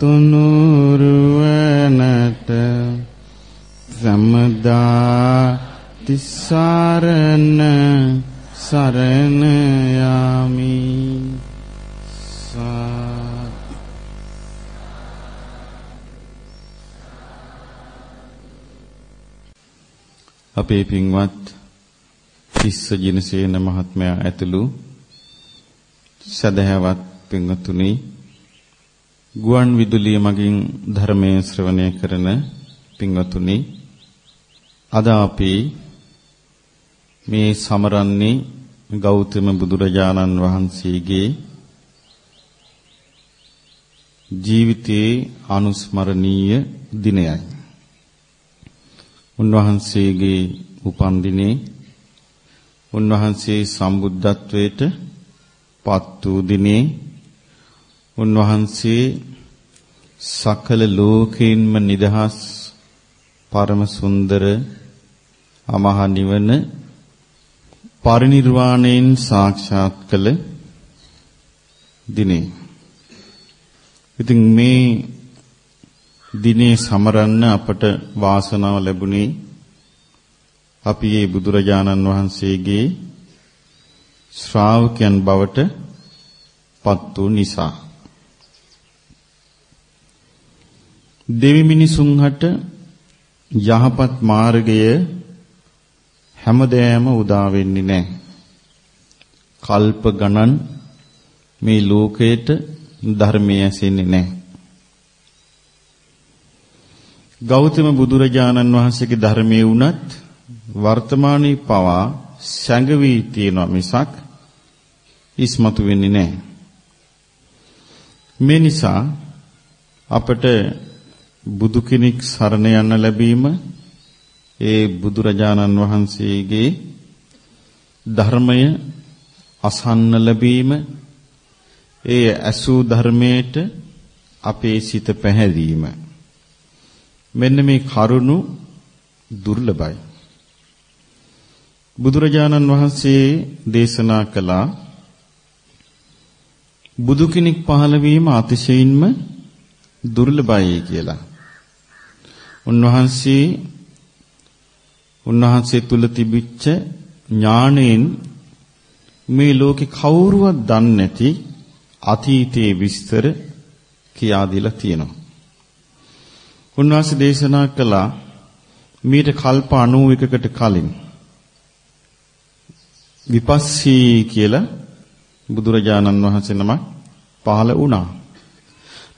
තුනුරුවනට සමදා තිසරණ සරණ යමි. අපේ පින්වත් තිස්ස ජිනසේන මහත්මයා ඇතුළු සදහැවත් පින්වතුනි ගුවන් විදුලිය මගින් ධර්මයේ ශ්‍රවණය කරන පින්වතුනි අද අපි මේ සමරන්නේ ගෞතම බුදුරජාණන් වහන්සේගේ ජීවිතයේ අනුස්මරණීය දිනයයි. උන්වහන්සේගේ උපන් දිනේ උන්වහන්සේ සම්බුද්ධත්වයට පත් වූ දිනේ උන්වහන්සේ සකල ලෝකේන්ම නිදහස් පරම සුන්දර අමහ නිවන පරිණිරවාණයෙන් සාක්ෂාත් කළ දිනේ. ඉතින් මේ දිනේ සමරන්න අපට වාසනාව ලැබුණේ අපි මේ බුදුරජාණන් වහන්සේගේ ශ්‍රාවකයන් බවට පත් වූ නිසා. දෙවි මිනිසුන්හට යහපත් මාර්ගය හැමදෑම උදා වෙන්නේ නැහැ. කල්ප ගණන් මේ ලෝකයට ධර්මය ඇසෙන්නේ නැහැ. ගෞතම බුදුරජාණන් වහන්සේගේ ධර්මයේ වුණත් වර්තමානයේ පවා සැඟවී තියෙනවා මිසක් ඉස්මතු වෙන්නේ නැහැ. මේ නිසා අපට බුදු කෙනෙක් සරණ යන්න ලැබීම ඒ බුදුරජාණන් වහන්සේගේ ධර්මය අසන්න ලැබීම ඒ ඇසූ ධර්මයට අපේ සිත පැහැදීම මෙන්න මේ කරුණු දුර්ලභයි බුදුරජාණන් වහන්සේ දේශනා කළා බුදු කෙනෙක් පහළ වීම අතිශයින්ම දුර්ලභයි කියලා. උන්වහන්සේ උන්වහන්සේ තුල තිබිච්ච ඥාණයෙන් මේ ලෝකේ කවුරුවත් දන්නේ නැති අතීතයේ විස්තර කියා දීලා තියෙනවා. උන්වහන්සේ දේශනා කළා මීට කල්ප 91කට කලින් විපස්සී කියලා බුදුරජාණන් වහන්සේ නමක් පහළ වුණා.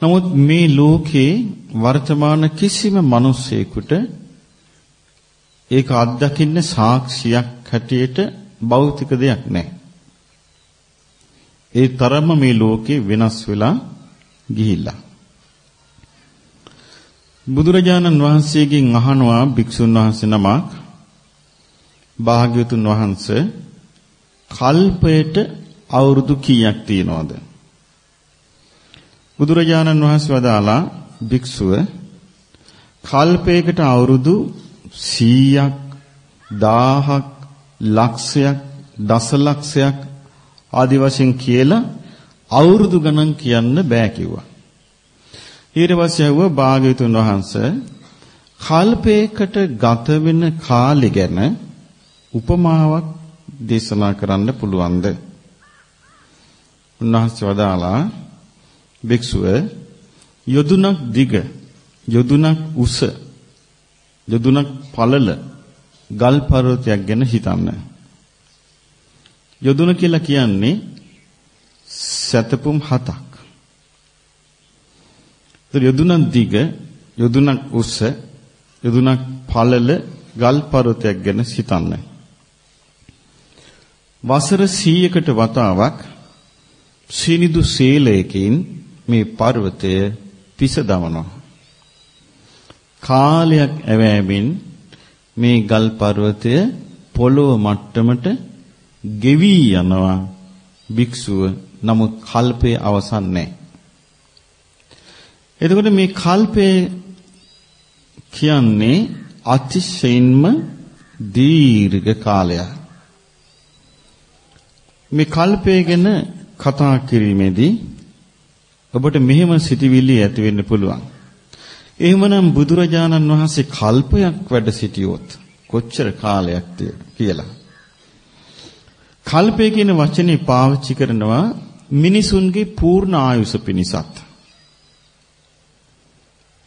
නමුත් මේ ලෝකේ වර්තමාන කිසිම මිනිසෙකුට ඒක අත්දකින්න සාක්ෂියක් හැටියට භෞතික දෙයක් නැහැ. ඒ තරම මේ ලෝකේ වෙනස් වෙලා ගිහිල්ලා. බුදුරජාණන් වහන්සේගෙන් අහනවා භික්ෂුන් වහන්සේ නමක් භාග්‍යවතුන් වහන්සේ කල්පයට අවුරුදු කීයක් තියනවද? බුදුරජාණන් වහන්සේ වදාලා භික්ෂුව කල්පයකට අවුරුදු 100ක් 1000ක් ලක්ෂයක් දසලක්ෂයක් ආදි වශයෙන් කියලා අවුරුදු ගණන් කියන්න බෑ කිව්වා. ඊට පස්සේ ඇහුවා භාග්‍යවතුන් වහන්සේ කල්පයකට ගත වෙන කාලය ගැන උපමාවක් දේශනා කරන්න පුළුවන්ද? උන්වහන්සේ වදාලා භික්ෂුව යොදුනක් දිග යොදුනක් උස යොදුනක් පළල ගල් පර්වතයක් ගැන හිතන්න. යොදුන කියලා කියන්නේ සතපුම් හතක්. ඒතර යොදුනක් දිග යොදුනක් උස යොදුනක් පළල ගල් පර්වතයක් ගැන හිතන්න. වසර 100කට වතාවක් සීනිදු සීලයකින් මේ පර්වතය පිස දමනවා. කාලයක් ඇවෑමින් මේ ගල් පර්වතය පොළොව මට්ටමට ගෙවි යනවා භික්ෂුව නමුත් කල්පයේ අවසන් නැහැ. එතකොට මේ කල්පය කියන්නේ අතිශයින්ම දීර්ඝ කාලයක්. මේ කල්පය ගැන කතා කිරීමේදී ඔබට මෙහෙම සිටිවිලි ඇති වෙන්න පුළුවන්. එහෙමනම් බුදුරජාණන් වහන්සේ කල්පයක් වැඩ සිටියොත් කොච්චර කාලයක්ද කියලා. කල්පය කියන වචනේ පාවිච්චි කරනවා මිනිසුන්ගේ පූර්ණ ආයුෂ පිණිසත්.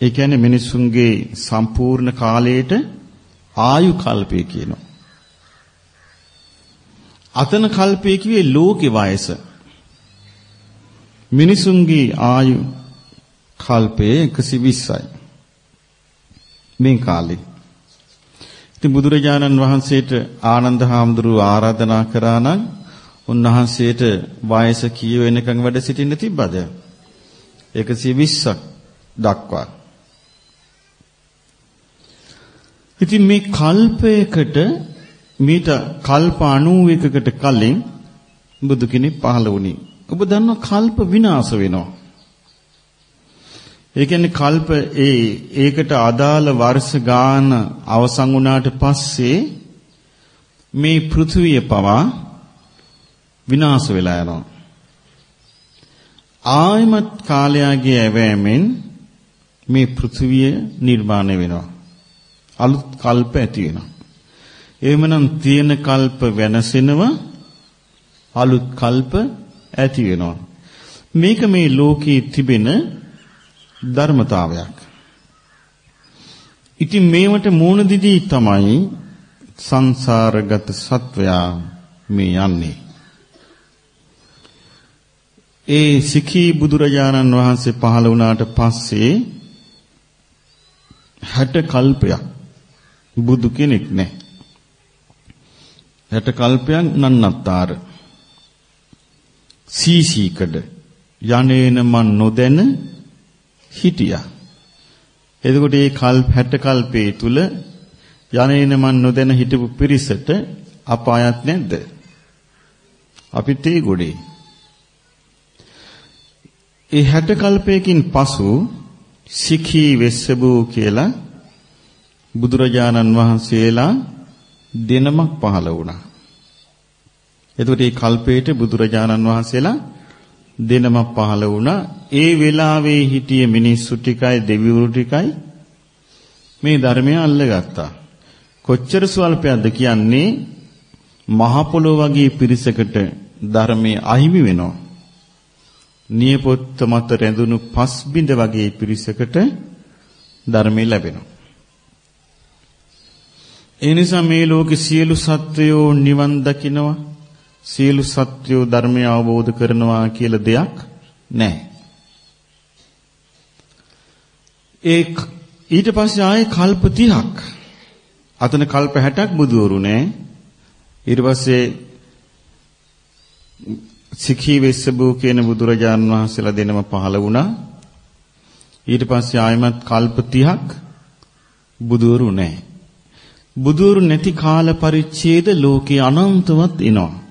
ඒ කියන්නේ මිනිසුන්ගේ සම්පූර්ණ කාලයට ආයු කල්පය කියනවා. අතන කල්පය කිව්වේ ලෝකේ වයස. මිනිසුන්ගේ ආයු කල්පය 120යි. මේ කාලේ. ඉතින් බුදුරජාණන් වහන්සේට ආනන්ද හාමුදුරුව ආරාධනා කරා නම් උන්වහන්සේට වයස කීය වෙනකන් වැඩ සිටින්න තිබ්බද? 120ක් දක්වා. ඉතින් මේ කල්පයකට මීට කල්ප 91කට කලින් බුදු කෙනෙක් පහළ වුණේ. ඔබ දන්නවා කල්ප විනාශ වෙනවා. ඒ කියන්නේ කල්ප ඒ ඒකට අදාළ වර්ෂ ගාන අවසන් වුණාට පස්සේ මේ පෘථුවිය පවා විනාශ වෙලා යනවා. ආයමත් කාලයගේ ඇවෑමෙන් මේ පෘථුවිය නිර්මාණය වෙනවා. අලුත් කල්ප ඇති වෙනවා. එහෙමනම් තියෙන කල්ප වෙනසෙනවා අලුත් කල්ප ඇති වෙනවා. මේක මේ ලෝකයේ තිබෙන ධර්මතාවයක්. ඉතින් මේවට මූණ දිදී තමයි සංසාරගත සත්වයා මේ යන්නේ. ඒ සිඛී බුදුරජාණන් වහන්සේ පහළ වුණාට පස්සේ 60 කල්පයක් බුදු කෙනෙක් නැහැ. 60 කල්පයක් නන්නත්තර. සීසීකඩ යන්නේන මන් නොදැන හිටියා. එතකොට මේ කල්ප 60 කල්පේ තුල යන්නේන මන් නොදැන හිටපු පිරිසට අපායක් නැද්ද? අපිත් ඒ ගොඩේ. ඒ 60 කල්පයකින් පසු සිඛී වෙස්සබෝ කියලා බුදුරජාණන් වහන්සේලා දෙනමක් පහළ වුණා. එතකොට මේ කල්පේට බුදුරජාණන් වහන්සේලා දෙනමක් පහළ වුණා. ඒ වෙලාවේ හිටිය මිනිස්සු ටිකයි දෙවිවරු ටිකයි මේ ධර්මය අල්ලගත්තා. කොච්චර ස්වල්පයක්ද කියන්නේ මහ පොළොව වගේ පිරිසකට ධර්මයේ අහිමි වෙනවා. නියපොත්ත මත රැඳුණු පස් බිඳ වගේ පිරිසකට ධර්මය ලැබෙනවා. ඒ නිසා මේ ලෝකේ සියලු සත්වයෝ නිවන් දකිනවා සියලු සත්වයෝ ධර්මය අවබෝධ කරනවා කියලා දෙයක් නැහැ. ඒ ඊට පස්සේ ආයේ කල්ප 30ක් අතන කල්ප 60ක් බුදුවරු නැහැ. ඊට පස්සේ සිඛී වෙස්සබෝ කියන බුදුරජාන් වහන්සේලා දෙනම පහළ වුණා. ඊට පස්සේ ආයමත් කල්ප 30ක් බුදුවරු නැහැ. බුදුවරු නැති කාල පරිච්ඡේද ලෝකේ අනන්තවත් එනවා.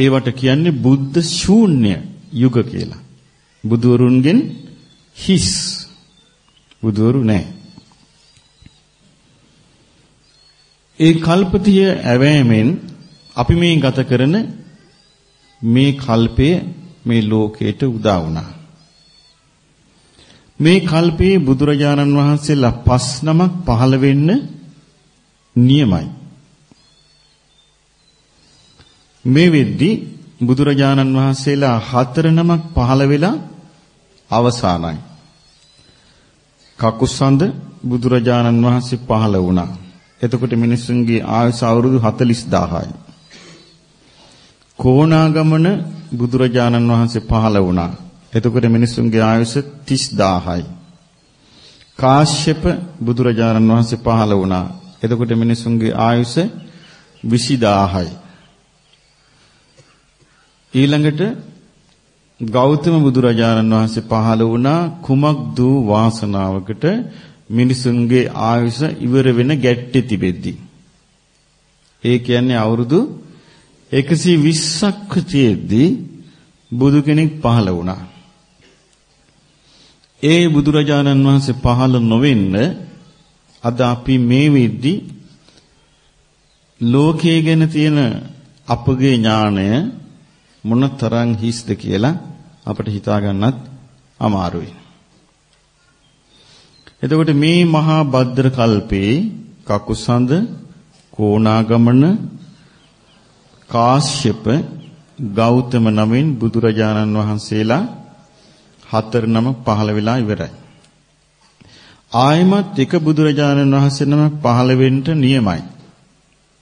ඒවට කියන්නේ බුද්ධ ශූන්‍ය යුග කියලා. බුදුවරුන්ගෙන් හිස් බුදුවරු නැහැ. ඒ කල්පතිය ඇවෑමෙන් අපි මේ ගත කරන මේ කල්පය මේ ලෝකයට උදා වුණා. මේ කල්පයේ බුදුරජාණන් වහන්සේලා පස් නමක් පහළ වෙන්න නියමයි. මේ වෙද්දි බුදුරජාණන් වහන්සේලා හතර නමක් පහළ වෙලා අවසానයි. කකුසඳ බුදුරජාණන් වහන්සේ පහළ වුණා. එතකොට මිනිසුන්ගේ ආයුෂ අවුරුදු 40000යි. කොණාගමන බුදුරජාණන් වහන්සේ පහළ වුණා. එතකොට මිනිසුන්ගේ ආයුෂ 30000යි. කාශ්‍යප බුදුරජාණන් වහන්සේ පහළ වුණා. එතකොට මිනිසුන්ගේ ආයුෂ 20000යි. ඊළඟට ගෞතම බුදුරජාණන් වහන්සේ පහළ වුණා කුමක් දූ වාසනාවකට මිනිසුන්ගේ ආයුෂ ඉවර වෙන ගැට්ටේ තිබෙද්දි. ඒ කියන්නේ අවුරුදු 120ක් තියෙද්දි බුදු කෙනෙක් පහළ වුණා. ඒ බුදුරජාණන් වහන්සේ පහළ නොවෙන්න අද අපි මේ වෙද්දි ලෝකයේ ගැන තියෙන අපගේ ඥාණය මොන තරම් හිස්ද කියලා අපිට හිතා ගන්නත් අමාරුයි. එතකොට මේ මහා භද්‍ර කල්පේ කකුසඳ කෝණාගමන කාශ්‍යප ගෞතම නමින් බුදුරජාණන් වහන්සේලා හතර නම පහළ වෙලා ඉවරයි. ආයමත් එක බුදුරජාණන් වහන්සේ නමක් පහළ වෙන්න නියමයි.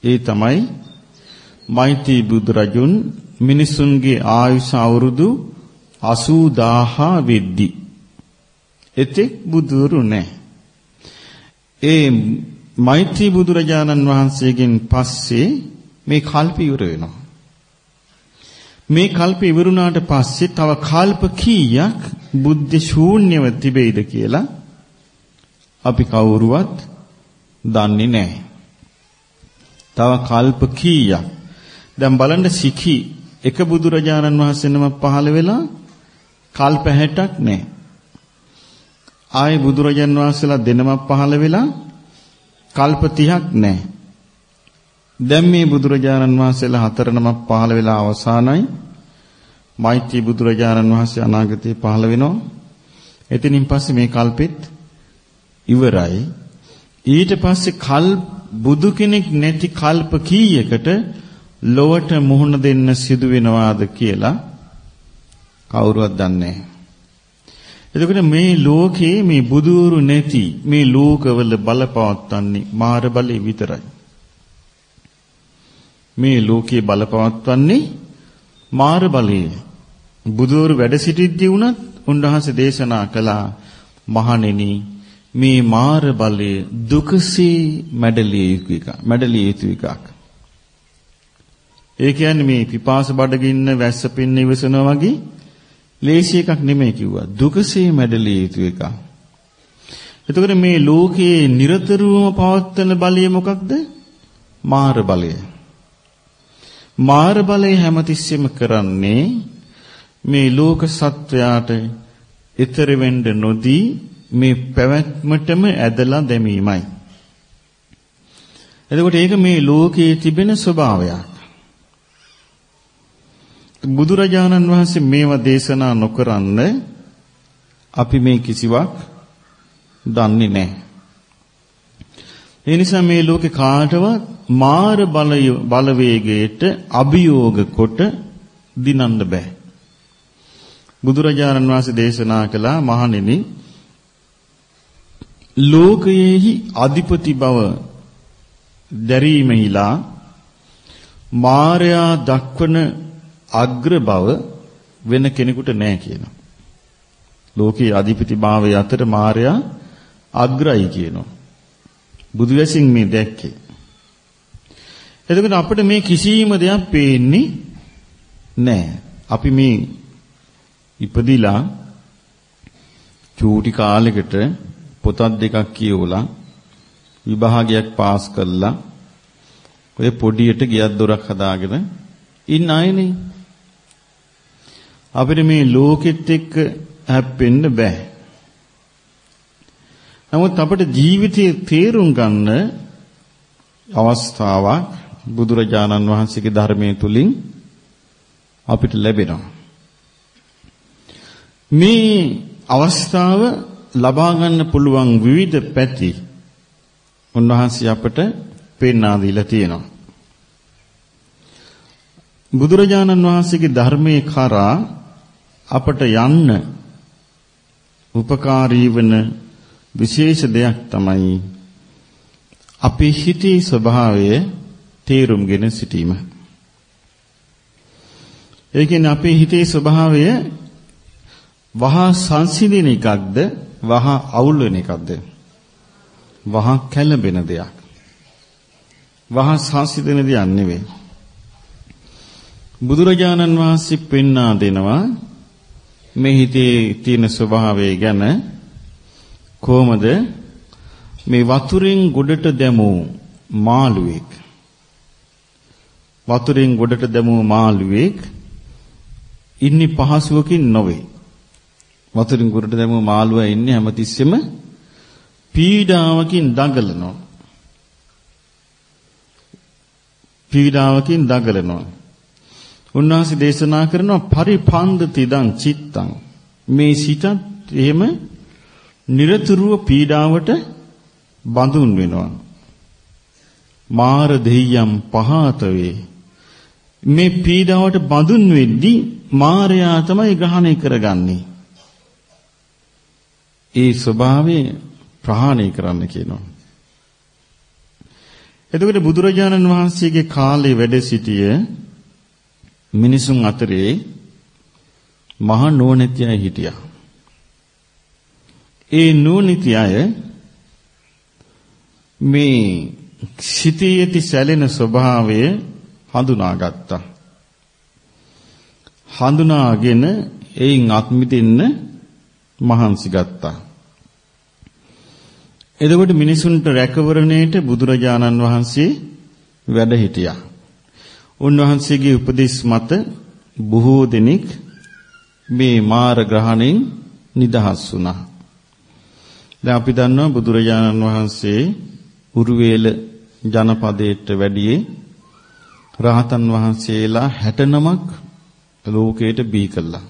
ඒ තමයි මෛත්‍රී බුදුරජුන් මිනිසුන්ගේ ආයුෂ අවුරුදු 80000 වෙද්දී එතෙක් බුදුරු නැහැ. ඒ මෛත්‍රී බුදුරජාණන් වහන්සේගෙන් පස්සේ මේ කල්ප ඉවර වෙනවා. මේ කල්ප ඉවරුණාට පස්සේ තව කල්ප කීයක් බුද්ධ ශූන්‍යව තිබෙයිද කියලා අපි කවුරුවත් දන්නේ නැහැ. තව කල්ප කීයක්. දැන් බලන්න සිකි එක බුදුරජාණන් වහන්සේ නම පහළ වෙලා කල්ප 60ක් නැහැ. ආයේ බුදුරජාන් වහන්සේලා දෙනමක් පහළ වෙලා කල්ප 30ක් නැහැ. දැන් මේ බුදුරජාණන් වහන්සේලා හතර නමක් පහළ වෙලා අවසానයි. මෛත්‍රී බුදුරජාණන් වහන්සේ අනාගතේ පහළ වෙනවා. එතනින් පස්සේ මේ කල්පෙත් ඉවරයි. ඊට පස්සේ කල් බුදු කෙනෙක් නැති කල්ප කීයකට ලොවට මුහුණ දෙන්න සිදු වෙනවාද කියලා කවුරුවත් දන්නේ නැහැ. එතකොට මේ ලෝකේ මේ බුදුරු නැති මේ ලෝකවල බලපවත්වන්නේ මාර බලය විතරයි. මේ ලෝකේ බලපවත්වන්නේ මාර බලය. බුදුරු වැඩ සිටිද්දී වුණත් උන්වහන්සේ දේශනා කළා මහණෙනි මේ මාර බලය දුකසේ මැඩලිය යුතු එක. මැඩලිය යුතු එකක්. ඒ කියන්නේ මේ පිපාස බඩගින්න වැස්ස පින්න ඉවසනවා වගේ ලේසි එකක් නෙමෙයි කිව්වා. දුකසේ මැඩලිය යුතු එකක්. එතකොට මේ ලෝකයේ নিরතරවම පවත්වන බලය මොකක්ද? මාර බලය. මාර බලය හැමතිස්සෙම කරන්නේ මේ ලෝක සත්වයාට ඊතර වෙන්න නොදී මේ පැවැත්මටම ඇදලා දැමීමයි. එතකොට ඒක මේ ලෝකයේ තිබෙන ස්වභාවයක්. බුදුරජාණන් වහන්සේ මේවා දේශනා නොකරන්න අපි මේ කිසිවක් දන්නේ නැහැ. ඒ නිසා මේ ලෝකේ කාටවත් මාර බලය බලවේගයට අභියෝග කොට දිනන්න බෑ. බුදුරජාණන් වහන්සේ දේශනා කළා මහණෙනි ලෝකයේහි අධිපති බව දැරීමෙහිලා මාර්යා දක්වන අග්‍ර බව වෙන කෙනෙකුට නැහැ කියනවා. ලෝකයේ අධිපතිභාවය අතර මායя අග්‍රයි කියනවා. බුදු වැසින් මේ දැක්කේ. එතකොට අපිට මේ කිසිම දෙයක් පේන්නේ නැහැ. අපි මේ ඉපදිලා චූටි කාලෙකට පොතක් දෙකක් කියවලා විභාගයක් පාස් කළා ඔය පොඩියට ගියක් දොරක් හදාගෙන ඉන්න අයනේ අපිට මේ ලෝකෙත් එක්ක හැප්පෙන්න බෑ. නමුත් අපිට ජීවිතයේ තේරුම් ගන්න අවස්ථාවක් බුදුරජාණන් වහන්සේගේ ධර්මයේ තුලින් අපිට ලැබෙනවා. මේ අවස්ථාව ලබා ගන්න පුළුවන් විවිධ පැති උන්වහන්සේ අපට පෙන්වා දීලා තියෙනවා. බුදුරජාණන් වහන්සේගේ ධර්මයේ කරා අපට යන්න උපකාරී වන විශේෂ දෙයක් තමයි අපේ හිතේ ස්වභාවය තේරුම්ගෙන සිටීම. ඒ කියන්නේ අපේ හිතේ ස්වභාවය වහා සංසිඳෙන එකක්ද වහා අවුල් වෙන එකක්ද? වහා කැළඹෙන දෙයක්. වහා සංසිඳෙන දෙයක් නෙවෙයි. බුදුරජාණන් වහන්සේ පෙන්වා දෙනවා මේ හිතේ තියෙන ස්වභාවය ගැන කොහොමද? මේ වතුරෙන් ගොඩට දැමූ මාළුවෙක්. වතුරෙන් ගොඩට දැමූ මාළුවෙක් ඉන්නේ පහසුවකින් නොවේ. වතුරින් ගොඩට දැමූ මාළුවා ඉන්නේ හැමතිස්සෙම පීඩාවකින් දඟලනවා. පීඩාවකින් දඟලනවා. උන්වහන්සේ දේශනා කරනවා පරිපන්දති දං චිත්තං. මේ සිතත් එහෙම নিরතුරුව පීඩාවට බඳුන් වෙනවා. මාර දෙයියම් පහත වේ මේ පීඩාවට බඳුන් වෙද්දී මාරයා තමයි ග්‍රහණය කරගන්නේ. ඒ ස්වභාවය ප්‍රහාණය කරන්න කියනවා. එතකොට බුදුරජාණන් වහන්සේගේ කාලේ වැඩ සිටියේ මිනිසුන් අතරේ මහ නුවණැති අය හිටියා. ඒ නුවණැති අය මේ සිතේ ඇති සැලෙන ස්වභාවය හඳුනාගත්තා. හඳුනාගෙන එයින් අත්මිදින්න මහන්සි ගත්තා. එතකොට මිනිසුන්ට රැකවරණයට බුදුරජාණන් වහන්සේ වැඩ හිටියා. උන්වහන්සේගේ උපදෙස් මත බොහෝ දෙනෙක් මේ මාර ග්‍රහණයෙන් නිදහස් වුණා. දැන් අපි දන්නවා බුදුරජාණන් වහන්සේ උරුවේල ජනපදයට වැඩියේ රහතන් වහන්සේලා 69ක් ලෝකයට බිහි කළා.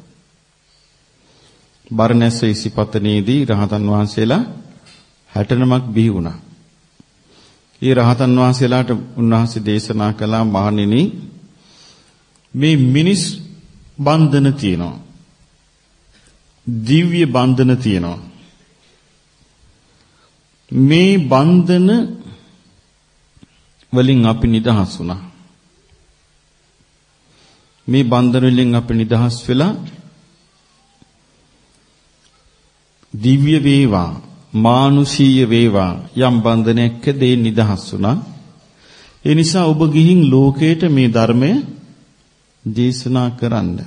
බරණැස ඉසිපතනේදී රහතන් වහන්සේලා 69ක් බිහි වුණා. ඒ රහතන් වහන්සේලාට උන්වහන්සේ දේශනා කළා මහණෙනි මේ මිනිස් බන්ධන තියෙනවා. දිව්‍ය බන්ධන තියෙනවා. මේ බන්ධන වලින් අපි නිදහස් වුණා. මේ බන්ධන වලින් අපි නිදහස් වෙලා දිව්‍ය වේවා මානුෂීය වේවා යම් බන්ධනයක දේ නිදහස් වුණා. ඒ නිසා ඔබ ගිහින් ලෝකයට මේ ධර්මය දේශනා කරන්න.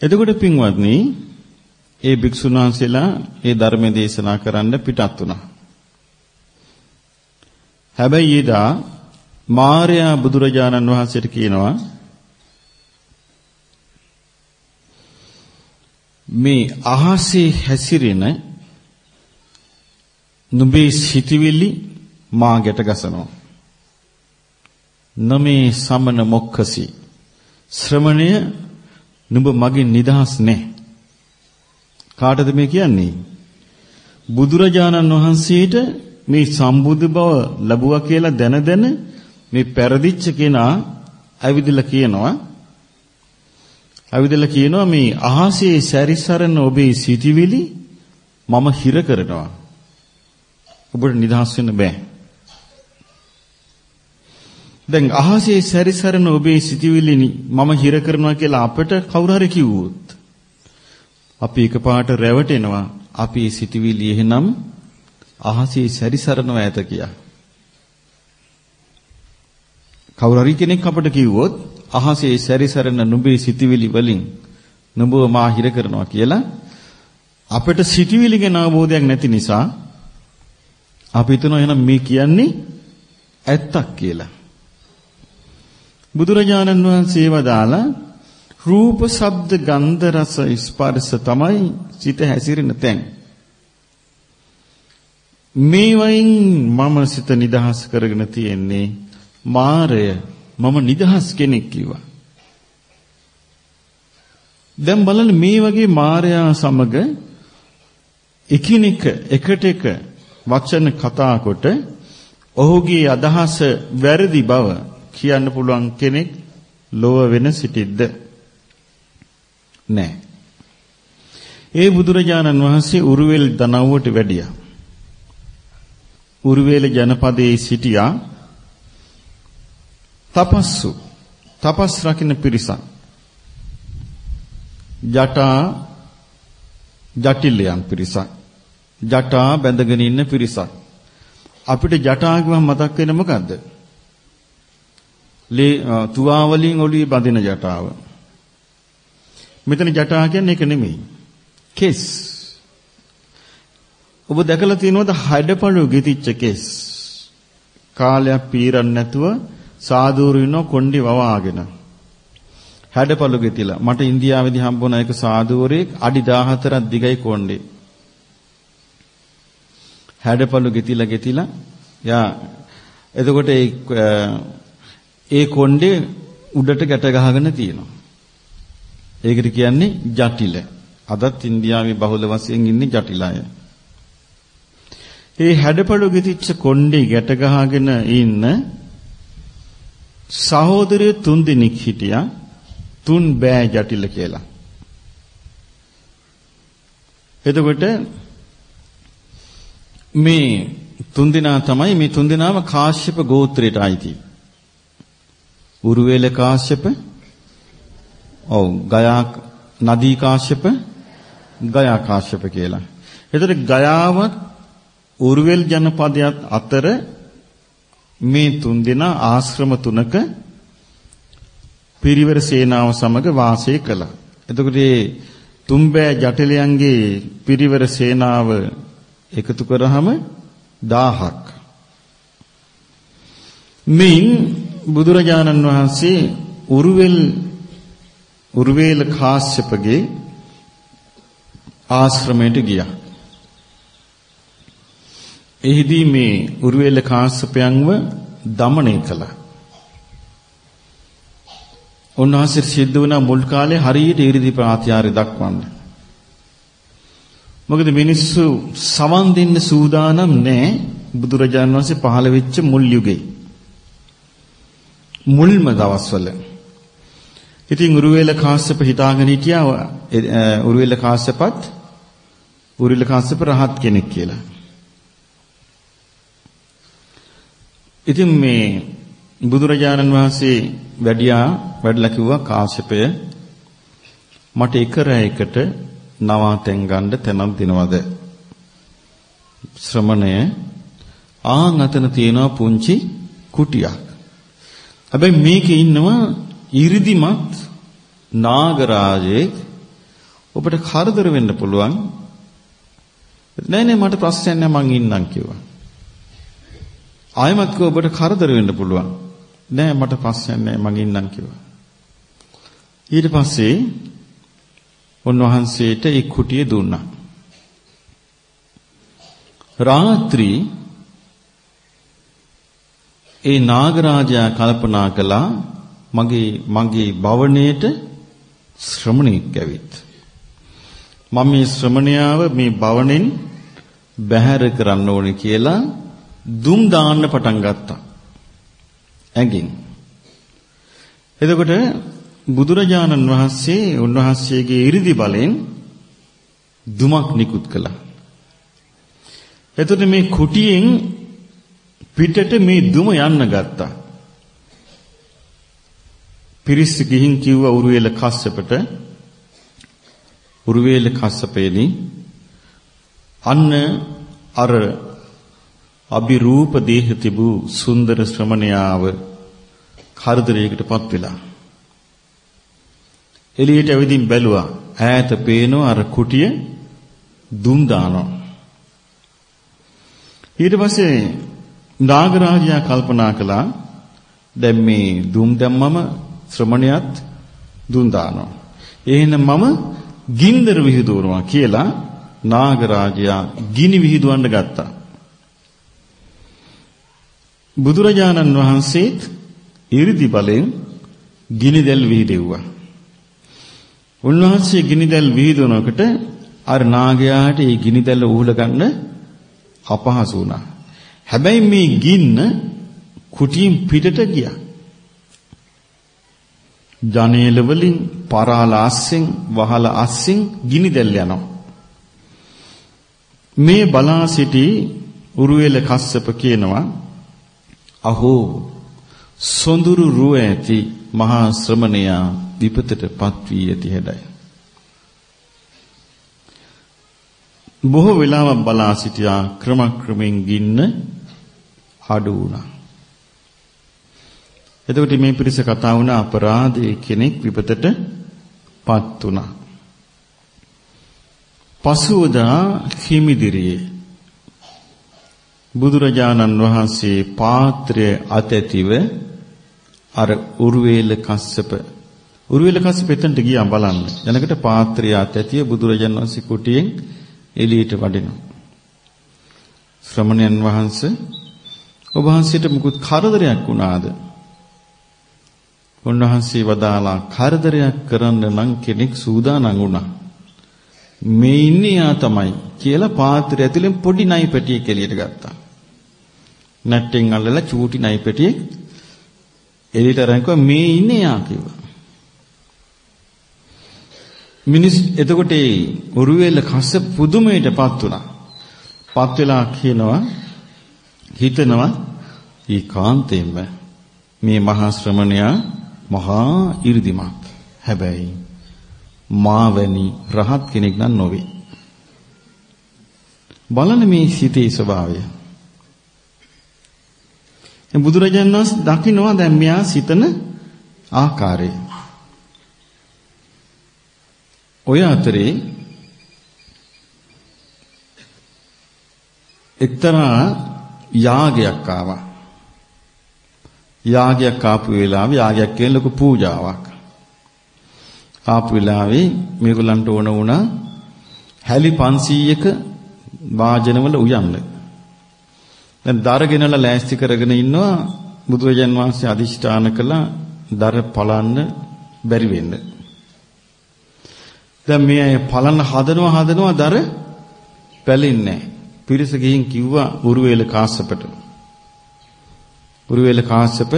එතකොට පින්වත්නි, ඒ භික්ෂුන් වහන්සේලා ඒ ධර්මය දේශනා කරන්න පිටත් වුණා. හැබැයි එදා මාර්යා බුදුරජාණන් වහන්සේට කියනවා මේ අහසේ හැසිරෙන නුඹේ සිටිවිලි මා ගැට ගසනවා. නමේ සමන මොක්කසි ශ්‍රමණය නුඹ මගෙන් නිදහස් නැහැ. කාටද මේ කියන්නේ? බුදුරජාණන් වහන්සේට මේ සම්බුදු බව ලැබුවා කියලා දැන දැන මේ පෙරදිච්ච කෙනා ඇවිදලා කියනවා ඇවිදලා කියනවා මේ අහසේ සැරිසරන ඔබේ සිටිවිලි මම හිර කරනවා. ඔබට නිදහස් වෙන්න බෑ. දැන් අහසේ සැරිසරන ඔබේ සිටිවිලි මම හිර කරනවා කියලා අපිට කවුරු හරි කිව්වොත් අපි එකපාරට රැවටෙනවා. අපි සිටිවිලි එහෙනම් අහසේ සැරිසරනවා ඇත කියා. කවුරු හරි කෙනෙක් අපට කිව්වොත් අහසේ සැරිසරන නුඹේ සිටිවිලි වලින් නුඹව මා හිර කරනවා කියලා අපිට සිටිවිලි ගැන අවබෝධයක් නැති නිසා අපි හිතනවා එහෙනම් මේ කියන්නේ ඇත්තක් කියලා. බුදුරජාණන් වහන්සේ වදාලා රූප, ශබ්ද, ගන්ධ, රස, ස්පර්ශ තමයි සිත හැසිරෙන තැන්. මේ වයින් මම සිත නිදහස් කරගෙන තියෙන්නේ මාරය මම නිදහස් කෙනෙක් කිව්වා. දැන් බලන්න මේ වගේ මායයා සමග එකිනෙක එකට එක වචන කතා කොට ඔහුගේ අදහස වැරදි බව කියන්න පුළුවන් කෙනෙක් ලොව වෙන සිටිද්ද? නැහැ. ඒ බුදුරජාණන් වහන්සේ උරුවෙල් දනව්වට වැඩියා. උරුවේල ජනපදයේ සිටියා තපස්සු තපස් රකින්න පිරිසක්. ජටා ජටිලයන් පිරිසක්. ජටා බැඳගෙන ඉන්න පිරිසක්. අපිට ජටා කිව්වම මතක් වෙන්නේ මොකද්ද? ලේ තුවාවලින් ඔළුවේ බඳින ජටාව. මෙතන ජටා කියන්නේ ඒක නෙමෙයි. කෙස්. ඔබ දැකලා තියෙනවද හැඩපළු ගෙතිච්ච කෙස්? කාලයක් පීරන්න නැතුව සාදූරු ඉන්න කොණ්ඩි වවාගෙන. හැඩපළු ගෙතිලා. මට ඉන්දියාවේදී හම්බුණා එක සාදූරෙක් අඩි 14ක් දිගයි කොණ්ඩේ. හැඩපළු ගෙතිලා ගෙතිලා යා එතකොට ඒ ඒ කොණ්ඩේ උඩට ගැට ගහගෙන තියෙනවා. ඒකට කියන්නේ ජටිල. අදත් ඉන්දියාවේ බහුල වශයෙන් ඉන්නේ ජටිල අය. ඒ හැඩපළු ගෙතිච්ච කොණ්ඩේ ගැට ගහගෙන ඉන්න සහෝදරය තුන් දෙනෙක් හිටියා. තුන් බෑ ජටිල කියලා. එතකොට මේ තුන් දෙනා තමයි මේ තුන් දෙනාම කාශ්‍යප ගෝත්‍රයට අයිති. උරුවේල කාශ්‍යප ඔව් ගයා නදී කාශ්‍යප ගයා කාශ්‍යප කියලා. එතකොට ගයාවත් උරුවෙල් ජනපදයට අතර මේ තුන් දෙනා ආශ්‍රම තුනක පිරිවර සේනාව සමග වාසය කළා. එතකොට මේ තුම්බෑ ජටිලයන්ගේ පිරිවර සේනාව එකතු කරාම 1000ක්. මෙයින් බුදුරජාණන් වහන්සේ උරුවෙල් උරුවේල කාශ්‍යපගේ ආශ්‍රමයට ගියා. එහිදී මේ උරුවෙල කාශ්‍යපයන්ව දමණය කළා. උන්වහන්සේ සිද්ධ වුණා මුල් කාලේ හරියට ඊරිදි ප්‍රාත්‍යාරය දක්වන්න. මොකද මිනිස්සු සවන් දෙන්න සූදානම් නැහැ බුදුරජාණන් වහන්සේ පහළ වෙච්ච මුල් යුගයේ. මුල්ම දවස්වල. ඉතින් උරුවෙල කාශ්‍යප හිතාගෙන හිටියා උරුවෙල කාශ්‍යපත් උරුවෙල කාශ්‍යප රහත් කෙනෙක් කියලා. ඉතින් මේ බුදුරජාණන් වහන්සේ වැඩියා වැඩලා කිව්වා කාශ්‍යපය මට එක රැයකට නවාතෙන් ගන්න තැනක් දෙනවද? ශ්‍රමණය ආන් අතන තියෙනවා පුංචි කුටියක්. හැබැයි මේකේ ඉන්නවා 이르දිමත් නාගරාජයෙක්. ඔබට කරදර වෙන්න පුළුවන්. නෑ නෑ මට ප්‍රශ්නයක් නෑ මං ඉන්නම් කිව්වා. ආයමත් කිව්වා ඔබට කරදර වෙන්න පුළුවන්. නෑ මට ප්‍රශ්නයක් නෑ මං ඉන්නම් කිව්වා. ඊට පස්සේ උන්වහන්සේට ඒ කුටිය දුන්නා. රාත්‍රී ඒ නාගරාජයා කල්පනා කළා මගේ මගේ භවණයට ශ්‍රමණෙක් ඇවිත්. මම මේ ශ්‍රමණයාව මේ භවණෙන් බැහැර කරන්න ඕනේ කියලා දුම් දාන්න පටන් ගත්තා. ඇඟින්. එතකොට බුදුරජාණන් වහන්සේ උන්වහන්සේගේ 이르දි බලෙන් දුමක් නිකුත් කළා. එතකොට මේ කුටියෙන් පිටට මේ දුම යන්න ගත්තා. පිරිස් ගිහින් කිව්වා උරුවේල කස්සපට උරුවේල කස්සපේනි. අන්න අර අභිරූප දේහ තිබූ සුන්දර ශ්‍රමණයාව කරදරයකටපත් වෙලා එළියට ඇවිදින් බැලුවා ඈත පේනවා අර කුටිය දුම් දානවා ඊට පස්සේ නාගරාජයා කල්පනා කළා දැන් මේ දුම් දැම්මම ශ්‍රමණයත් දුන් දානවා. එහෙනම් මම ගින්දර විහිදුවනවා කියලා නාගරාජයා ගිනි විහිදුවන්න ගත්තා. බුදුරජාණන් වහන්සේත් 이르දි බලෙන් ගිනි දැල් විහිදෙව්වා. උන්වහන්සේ ගිනි දැල් විහිදුවනකොට අර නාගයාට ඒ ගිනි දැල් උහුල ගන්න අපහසු වුණා. හැබැයි මේ ගින්න කුටියෙන් පිටට ගියා. ජනේල වලින් පරාල අස්සෙන් වහල අස්සෙන් ගිනි දැල් යනවා. මේ බලා සිටි උරුවෙල කස්සප කියනවා අහෝ සොඳුරු රුව ඇති මහා ශ්‍රමණයා විපතටපත් වී ඇති හැඩයි. බොහෝ වෙලාවක් බලා සිටියා ක්‍රමක්‍රමෙන් ගින්න අඩු වුණා. එතකොට මේ පිරිස කතා වුණ අපරාධයේ කෙනෙක් විපතට පත් වුණා. පසුවදා හිමිදිරියේ බුදුරජාණන් වහන්සේ පාත්‍රය අතැතිව අර උරුවේල කස්සප උරුවේල කස්සප එතනට ගියා බලන්න. යනකට පාත්‍රය අතැතිව බුදුරජාණන් වහන්සේ කුටියෙන් එළියට වඩිනවා. ශ්‍රමණයන් වහන්සේ ඔබ වහන්සේට මුකුත් කරදරයක් වුණාද? උන්වහන්සේ වදාලා කරදරයක් කරන්න නම් කෙනෙක් සූදානම් වුණා. මේ ඉන්නේ යා තමයි කියලා පාත්‍රය ඇතුලෙන් පොඩි නයි පෙටියක් එළියට ගත්තා. නැට්ටෙන් අල්ලලා චූටි නයි පෙටියක් එළියට අරන්කව මේ ඉන්නේ යා කිව්වා. මිනිස් එතකොට ඒ උරුවෙල කස්ස පුදුමයටපත් වුණා. පත් වෙලා කියනවා හිතනවා ඒකාන්තයෙන්ම මේ මහා ශ්‍රමණයා මහා 이르දිමත්. හැබැයි මාවැනි රහත් කෙනෙක් නම් නොවේ. බලන්න මේ සිතේ ස්වභාවය. බුදුරජාණන් වහන්සේ දකින්නවා දැන් මෙයා සිතන ආකාරය. ඔය අතරේ එක්තරා යාගයක් ආවා. යාගයක් ආපු වෙලාවේ යාගයක් කියන ලොකු පූජාවක්. ආපු වෙලාවේ මේගොල්ලන්ට ඕන වුණා හැලි 500ක වාජනවල උයන්න. දැන් දර ගෙනලා ලෑස්ති කරගෙන ඉන්නවා බුදුරජාන් වහන්සේ අදිෂ්ඨාන කළා දර පලන්න බැරි වෙන්න. දැන් මේ අය පලන්න හදනවා හදනවා දර පැලෙන්නේ නැහැ. පිරිස ගිහින් කිව්වා උරුවේල කාශ්‍යපට. උරුවේල කාශ්‍යප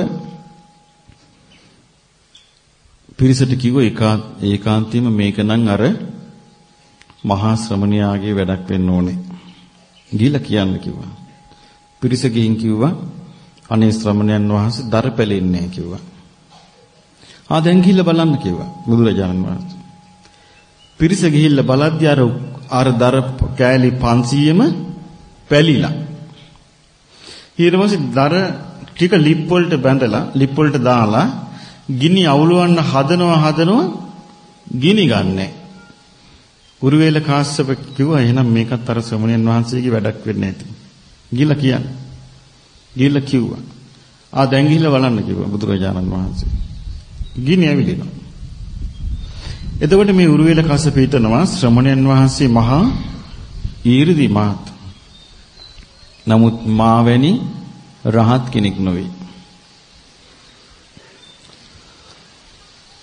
පිරිසට කිව්වා ඒකා ඒකාන්තයෙන්ම මේක නම් අර මහා ශ්‍රමණයාගේ වැඩක් වෙන්න ඕනේ. ගිහිල්ලා කියන්න කිව්වා. පිරිස ගිහින් කිව්වා අනේ ශ්‍රමණයන් වහන්සේ දර පැලෙන්නේ නැහැ කිව්වා. ආ දැන් ගිහිල්ලා බලන්න කිව්වා බුදුරජාණන් වහන්සේ. පිරිස ගිහිල්ලා බලද්දී අර අර දර කෑලි 500ම පැලිලා. ඊට පස්සේ දර ටික ලිප් වලට බැඳලා ලිප් වලට දාලා ගිනි අවුලවන්න හදනවා හදනවා ගිනි ගන්නෑ. උරුවේල කාශ්‍යප කිව්වා එහෙනම් මේකත් අර ශ්‍රමණයන් වහන්සේගේ වැඩක් වෙන්නේ නැති. ගිහිල්ලා කියන්නේ. ගිහිල්ලා කිව්වා. ආ දැන් ගිහිල්ලා බලන්න කිව්වා බුදුරජාණන් වහන්සේ. ගිනි ඇවිදිනවා. එතකොට මේ උරුවේල කාශ්‍යප හිතනවා ශ්‍රමණයන් වහන්සේ මහා ඊරිදි මාත්. නමුත් මාවැනි රහත් කෙනෙක් නොවේ.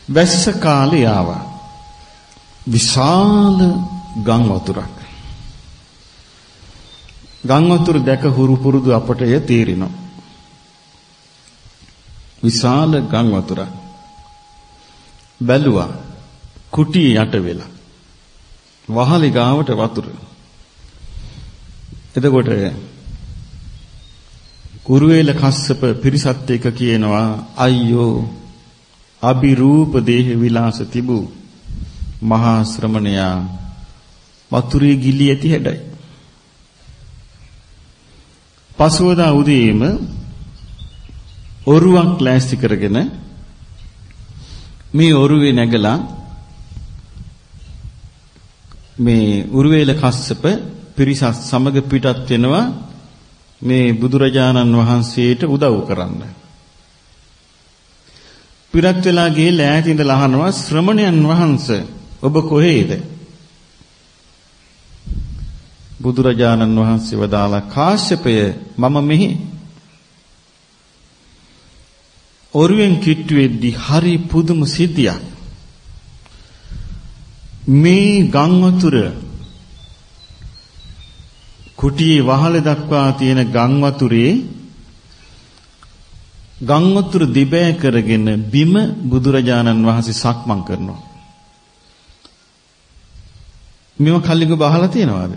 වැස්ස කාලේ ආවා. විශාල ගම් වතුරක්. ගම් වතුර දැක හුරු පුරුදු අපට එය තේරෙනවා. විශාල ගම් වතුරක්. බැලුවා කුටිය යට වෙලා. වහලේ ගාවට වතුර. එතකොට කුරුවේල කස්සප පිරිසත් එක්ක කියනවා අයියෝ අබිරූප දේහ විලාස තිබූ මහා ශ්‍රමණයා වතුරේ ගිලි ඇති හැඩයි. පසුවදා උදේම ඔරුවක් ලෑස්ති කරගෙන මේ ඔරුවේ නැගලා මේ උරුවේල කස්සප පිරිසත් සමග පිටත් වෙනවා මේ බුදුරජාණන් වහන්සේට උදව් කරන්න. පිරත් වෙලා ගිහිල්ලා ඈත ඉඳලා අහනවා ශ්‍රමණයන් වහන්සේ ඔබ කොහේද? බුදුරජාණන් වහන්සේ වදාලා කාශ්‍යපය මම මෙහි. ඔරුවෙන් කිට්ටු වෙද්දි හරි පුදුම සිද්ධියක්. මේ ගම් වතුර කුටියේ වහල දක්වා තියෙන ගම් වතුරේ ගම් වතුර දිබෑ කරගෙන බිම බුදුරජාණන් වහන්සේ සක්මන් කරනවා. මේව කල්ලික බහලා තියනවාද?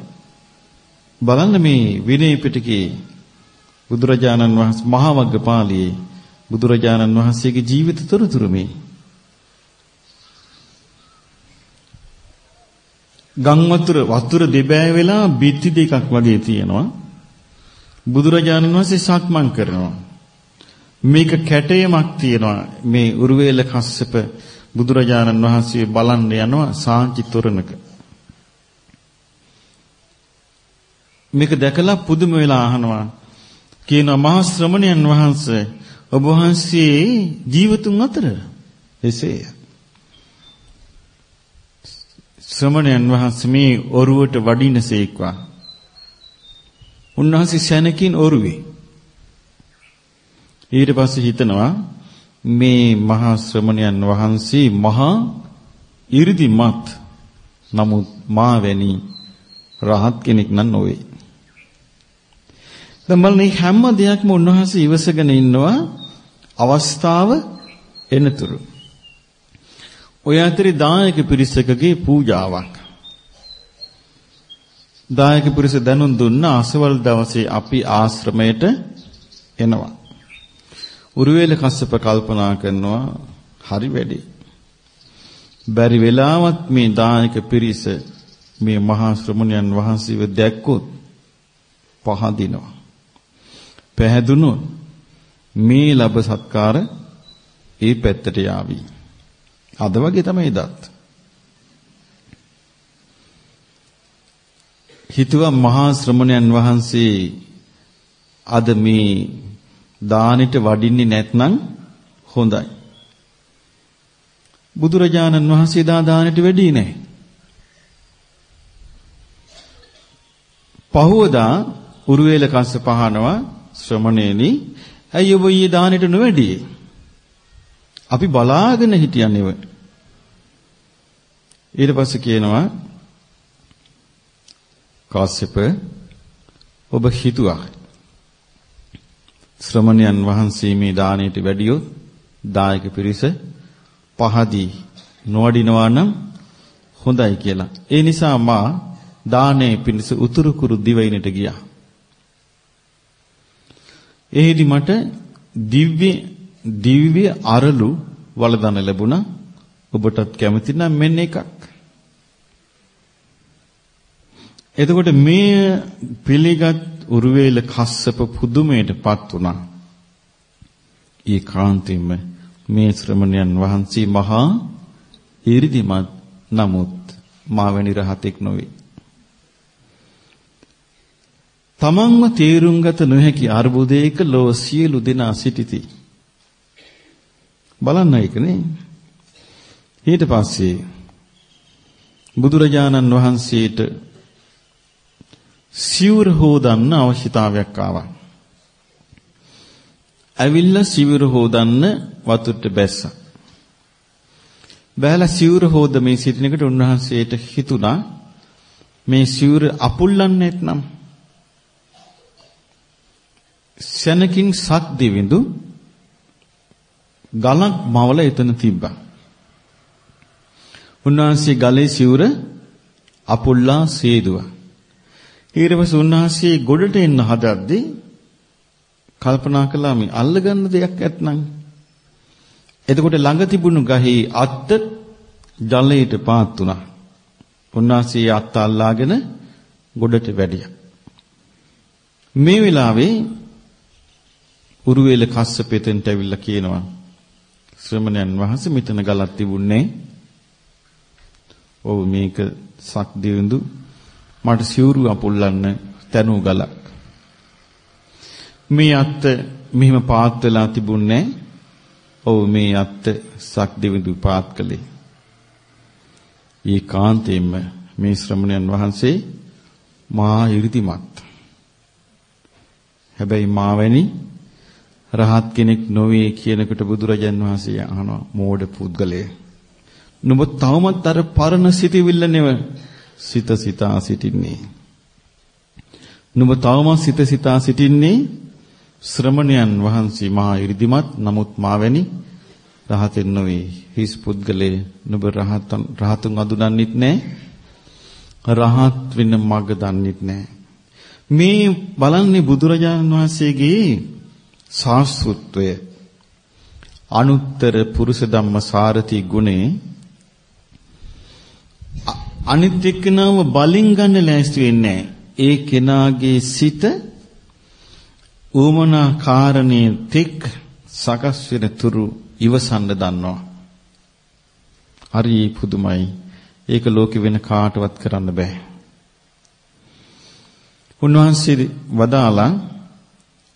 බලන්න මේ විනය පිටකේ බුදුරජාණන් වහන්සේ මහා වග්ගපාළියේ බුදුරජාණන් වහන්සේගේ ජීවිත තොරතුරු මේ ගම් වතුර වතුර දෙබෑ වෙලා බිත්ති දෙකක් වගේ තියෙනවා බුදුරජාණන් වහන්සේ සක්මන් කරනවා මේක කැටයමක් තියෙනවා. මේ උරුවේල කස්සප බුදුරජාණන් වහන්සේ බලන්න යනවා සාංචි තොරණක. මේක දැකලා පුදුම වෙලා අහනවා. කියනවා මහා ශ්‍රමණයන් වහන්සේ ඔබ වහන්සේ ජීවතුන් අතර එසේය ශ්‍රමණයන් වහන්සේ මේ ඔරුවට වඩිනසේක්වා උන්වහන්සේ සැනකින් ඔරුවේ. ඊට පස්සේ හිතනවා මේ මහා ශ්‍රමණයන් වහන්සේ මහා 이르දිමත් නමුත් මා වැනි රහත් කෙනෙක් නම් නොවේ. දැන් බලන්න හැම දෙයක්ම උන්වහන්සේ ඉවසගෙන ඉන්නවා අවස්ථාව එනතුරු. ඔය අතරේ දායක පිරිසකගේ පූජාවක්. දායක පිරිස දැනුම් දුන්න අසවල් දවසේ අපි ආශ්‍රමයට එනවා. උරුවේල කස්සප කල්පනා කරනවා හරි වැඩි. බැරි වෙලාවත් මේ දායක පිරිස මේ මහා ශ්‍රමණයන් වහන්සේව දැක්කොත් පහදිනවා. පැහැදුනොත් මේ ලබ සත්කාර ඒ පැත්තට යාවි. අද වගේ තමයි දත්. හිතුවා මහා ශ්‍රමණයන් වහන්සේ අද මේ දානෙට වඩින්නේ නැත්නම් හොඳයි. බුදුරජාණන් වහන්සේ දා දානෙට වැඩි නැහැ. පහවදා උරුවේල කස්ස පහනවා ශ්‍රමණේනි ඇයි ඔබ ඊයේ දානෙට නොවැඩියේ? අපි බලාගෙන හිටියන්නේව. ඊට පස්සේ කියනවා කාශ්‍යප ඔබ හිතුවා ශ්‍රමණයන් වහන්සේ මේ දාණයට වැඩියොත් දායක පිරිස පහදී නොවඩිනවා නම් හොඳයි කියලා. ඒ නිසා මා දානේ පිණිස උතුරු කුරු දිවයිනට ගියා. එහිදී මට දිව්‍ය දිව්‍ය අරලු වළඳන ලැබුණා. ඔබටත් කැමති නම් මෙන්න එකක්. එතකොට මේ පිළිගත් උරුවේල කස්සප පුදුමයටපත් වුණා. ඒ කාන්තෙම මේ ශ්‍රමණයන් වහන්සේ මහා ඊරිදිමත් නමුත් මාවැනි රහතෙක් නොවේ. තමන්ව තේරුම් ගත නොහැකි අර්බුදයක ලෝ සියලු දෙනා සිටිති. බලන්න ඒකනේ. ඊට පස්සේ බුදුරජාණන් වහන්සේට සිවුර හොදන්න අවශ්‍යතාවයක් ආවා. ඇවිල්ලා සිවුර හොදන්න වතුරට බැස්සා. බෑලා සිවුර හොද මේ සිටින එකට උන්වහන්සේට හිතුණා මේ සිවුර අපුල්ලන්නේ නැත්නම් සැනකින් සත් දෙවිඳු ගලක් මවල එතන තිබ්බා. උන්වහන්සේ ගලේ සිවුර අපුල්ලා සේදුවා. ඊට පස්සේ උන්වහන්සේ ගොඩට එන්න හදද්දී කල්පනා කළා මේ අල්ලගන්න දෙයක් ඇත්නම් එතකොට ළඟ තිබුණු ගහේ අත්ත ජලයට පාත් වුණා. උන්වහන්සේ අත්ත අල්ලාගෙන ගොඩට වැඩියා. මේ වෙලාවේ උරුවේල කස්සපෙතෙන්ට ඇවිල්ලා කියනවා ශ්‍රමණයන් වහන්සේ මෙතන ගලක් තිබුණේ ඔව් මේක සක් දිවිඳු මට සිවුරු අපුල්ලන්න තනු ගලක්. මේ අත්ත මෙහිම පාත් වෙලා තිබුණේ ඔව් මේ අත්ත සක් දෙවිඳු පාත් කළේ. ඒකාන්තයෙන්ම මේ ශ්‍රමණයන් වහන්සේ මා 이르දිමත්. හැබැයි මා වැනි රහත් කෙනෙක් නොවේ කියනකොට බුදුරජාන් වහන්සේ අහනවා මෝඩ පුද්ගලයා. නුඹ තවමත් අර පරණ සිටිවිල්ල නෙව සිත සිතා සිටින්නේ. නුඹ තවම සිත සිතා සිටින්නේ ශ්‍රමණයන් වහන්සේ මහා 이르දිමත් නමුත් මාවැනි රහතෙන් නොවේ. හිස් පුද්ගලයේ නුඹ රහතන් රහතුන් අඳුනන්නෙත් නැහැ. රහත් වෙන මඟ දන්නෙත් නැහැ. මේ බලන්නේ බුදුරජාණන් වහන්සේගේ සාස්ෘත්වය අනුත්තර පුරුෂ ධම්ම සාරති ගුණේ අනිත් එක්කනම බලින් ගන්න ලෑස්ති වෙන්නේ ඒ කෙනාගේ සිත ඌමනා කාරණේ තෙක් සකස් වෙන තුරු ඉවසන්න දන්නවා. හරි පුදුමයි. ඒක ලෝකෙ වෙන කාටවත් කරන්න බෑ. උන්වහන්සේ වදාලා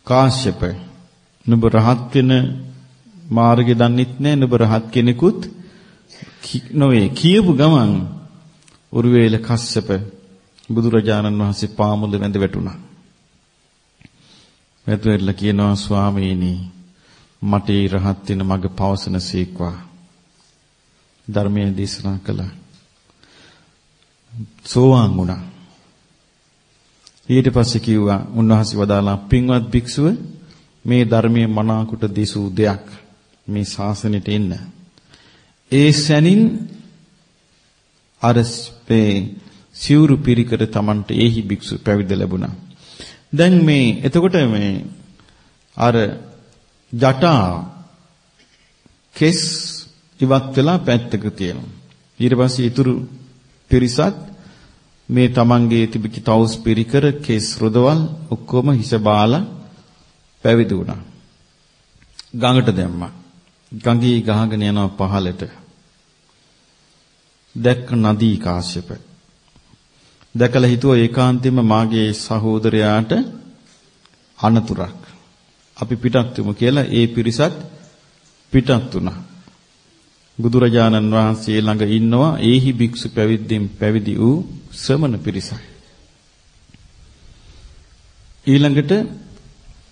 කාශ්‍යප නුඹ රහත් වෙන මාර්ගය දන්නෙත් නෑ නුඹ රහත් කෙනෙකුත් නොවේ කියපු ගමන් උරුවේල කස්සප බුදුරජාණන් වහන්සේ පාමුල වැඳ වැටුණා. වැතුවෙලා කියනවා ස්වාමීනි මට ඒ රහත් වෙන මඟ පවසන සීක්වා ධර්මයේ දේශනා කළා. සෝවාන් වුණා. ඊට පස්සේ කිව්වා උන්වහන්සේ වදාලා පින්වත් භික්ෂුව මේ ධර්මයේ මනාකොට දිසූ දෙයක් මේ ශාසනයට එන්න. ඒ සැනින් අර සිවුරු පිරිකර Tamanට ඒහි භික්ෂු පැවිද්ද ලැබුණා. දැන් මේ එතකොට මේ අර ජටා කෙස් ඉවත් වෙලා පැත්තක තියෙනවා. ඊට පස්සේ ඊතුරු පිරිසත් මේ තමන්ගේ තිබිච්ච තවුස් පිරිකර කෙස් රොදවල් ඔක්කොම හිස බාලා පැවිදි වුණා. ගඟට දැම්මා. ගඟේ ගහගෙන යනවා පහළට. දැක්ක නදී කාශ්‍යප. දැකලා හිතුවා ඒකාන්තයෙන්ම මාගේ සහෝදරයාට අනතුරක්. අපි පිටත් වෙමු කියලා ඒ පිරිසත් පිටත් වුණා. බුදුරජාණන් වහන්සේ ළඟ ඉන්නවා ඒහි භික්ෂු පැවිද්දෙන් පැවිදි වූ ශ්‍රමණ පිරිසක්. ඊළඟට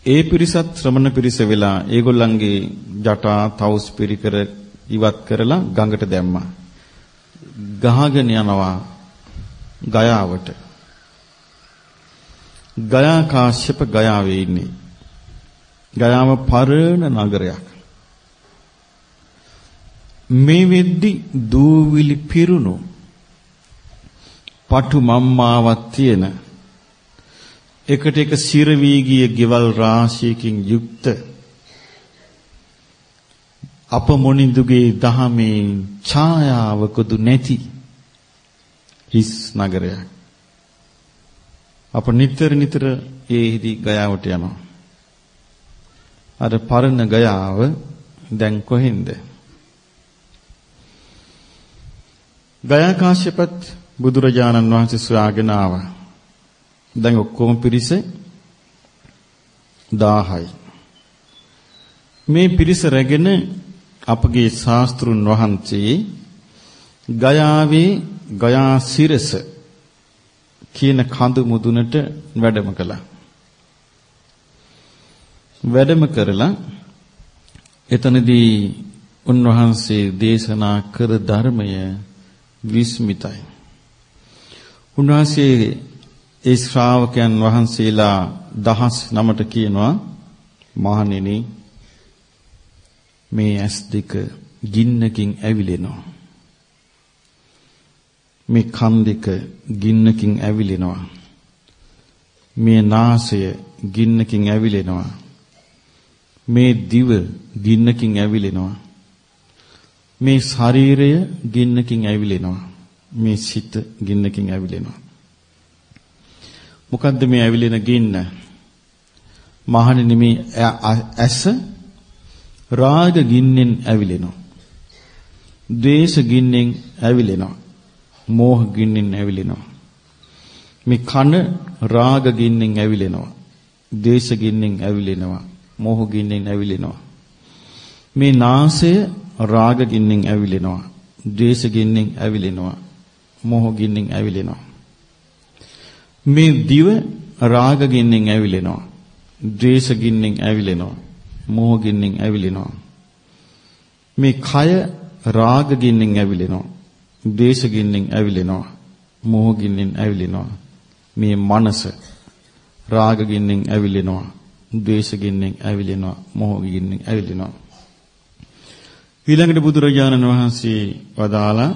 ඒ පිරිසත් ශ්‍රමණ පිරිස වෙලා ඒගොල්ලන්ගේ ජටා තවුස් පිරිකර ඉවත් කරලා ගඟට දැම්මා. ගහගෙන යනවා ගයාවට. ගයා කාශ්‍යප ගයාවේ ඉන්නේ. ගයාව පරණ නගරයක්. මේ වෙද්දි දූවිලි පිරුණු පටු මම්මාවක් තියෙන එකට එක සිර වී ගිය ගෙවල් රාශියකින් යුක්ත අප මොනිඳුගේ දහමේ ඡායාවකදු නැති හිස් නගරයක් අප නිතර නිතර ඒෙහිදී ගයාවට යනවා අර පරණ ගයාව දැන් කොහෙන්ද ගයා කාශ්‍යපත් බුදුරජාණන් වහන්සේ සොයාගෙන ආවා. දැන් ඔක්කොම පිරිස 1000යි. මේ පිරිස රැගෙන අපගේ ශාස්ත්‍රුන් වහන්සේ ගයාවේ ගයා සිරස කියන කඳු මුදුනට වැඩම කළා. වැඩම කරලා එතනදී උන්වහන්සේ දේශනා කර ධර්මය විස්මිතයි. උන්වහන්සේ ඒ ශ්‍රාවකයන් වහන්සේලා දහස් නමට කියනවා මහණෙනි මේ ඇස් දෙක ගින්නකින් ඇවිලෙනවා. මේ කන් දෙක ගින්නකින් ඇවිලෙනවා. මේ නාසය ගින්නකින් ඇවිලෙනවා. මේ දිව ගින්නකින් ඇවිලෙනවා. මේ ශරීරය ගින්නකින් ඇවිලෙනවා. මේ සිත ගින්නකින් ඇවිලෙනවා. මොකද්ද මේ ඇවිලෙන ගින්න? මහණෙනි මේ ඇස රාග ගින්නෙන් ඇවිලෙනවා. ද්වේෂ ගින්නෙන් ඇවිලෙනවා. මෝහ ගින්නෙන් ඇවිලෙනවා. මේ කන රාග ගින්නෙන් ඇවිලෙනවා. ද්වේෂ ගින්නෙන් ඇවිලෙනවා. මෝහ ගින්නෙන් ඇවිලෙනවා. මේ නාසය රාග ගින්නෙන් ඇවිලෙනවා. ද්වේෂ ගින්නෙන් ඇවිලෙනවා. මෝහ ගින්නෙන් ඇවිලෙනවා. මේ දිව රාග ගින්නෙන් ඇවිලෙනවා. ද්වේෂ ගින්නෙන් ඇවිලෙනවා. මෝහ ගින්නෙන් ඇවිලෙනවා. මේ කය රාග ගින්නෙන් ඇවිලෙනවා. ද්වේෂ ගින්නෙන් ඇවිලෙනවා. මෝහ ගින්නෙන් ඇවිලෙනවා. මේ මනස රාග ගින්නෙන් ඇවිලෙනවා. ද්වේෂගින්නෙන් ඇවිලෙනවා, මොහොගින්නෙන් ඇවිලෙනවා. ඊළඟට බුදුරජාණන් වහන්සේ වදාලා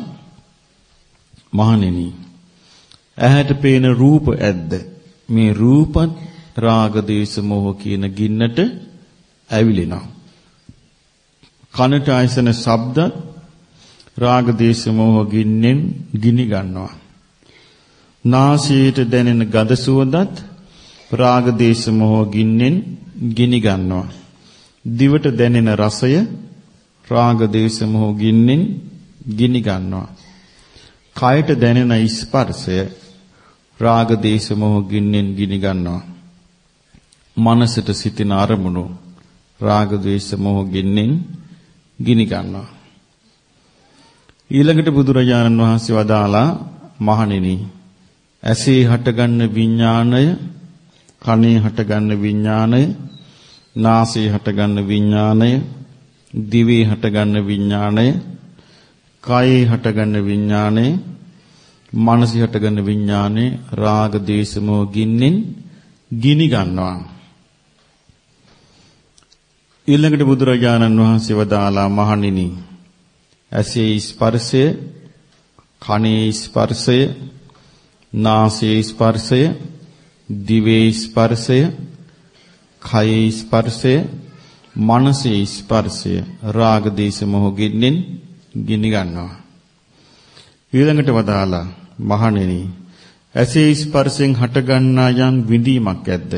මහණෙනි ඇහැට පේන රූප ඇද්ද මේ රූපත් රාග දේශ මොහ කියන ගින්නට ඇවිලෙනවා කනට ආයසන ශබ්ද රාග දේශ මොහ ගින්නෙන් ගිනි ගන්නවා නාසයට දැනෙන ගඳ සුවඳත් රාග දේශ මොහ ගින්නෙන් ගිනි ගන්නවා දිවට දැනෙන රසය රාග දේශ මොහ ගින්නෙන් ගිනි ගන්නවා. කයට දැනෙන ස්පර්ශය රාග දේශ මොහ ගින්නෙන් ගිනි ගන්නවා. මනසට සිටින අරමුණු රාග දේශ මොහ ගින්නෙන් ගිනි ගන්නවා. ඊළඟට බුදුරජාණන් වහන්සේ වදාලා මහණෙනි ඇසේ හටගන්න විඥාණය කනේ හටගන්න විඥාණය නාසයේ හටගන්න විඥාණය දිවේ හටගන්න විඥාණය, කායේ හටගන්න විඥාණය, මනසේ හටගන්න විඥාණය රාග දේශ මොහ ගින්නෙන් ගිනි ගන්නවා. ඊළඟට බුදුරජාණන් වහන්සේ වදාලා මහණෙනි ඇසේ ස්පර්ශය, කනේ ස්පර්ශය, නාසයේ ස්පර්ශය, දිවේ ස්පර්ශය, කයේ ස්පර්ශය මනසේ ස්පර්ශය රාග දේශ මොහ ගින්නෙන් ගිනි ගන්නවා. ඊළඟට වදාලා මහණෙනි ඇසේ ස්පර්ශයෙන් හටගන්නා යම් විඳීමක් ඇද්ද?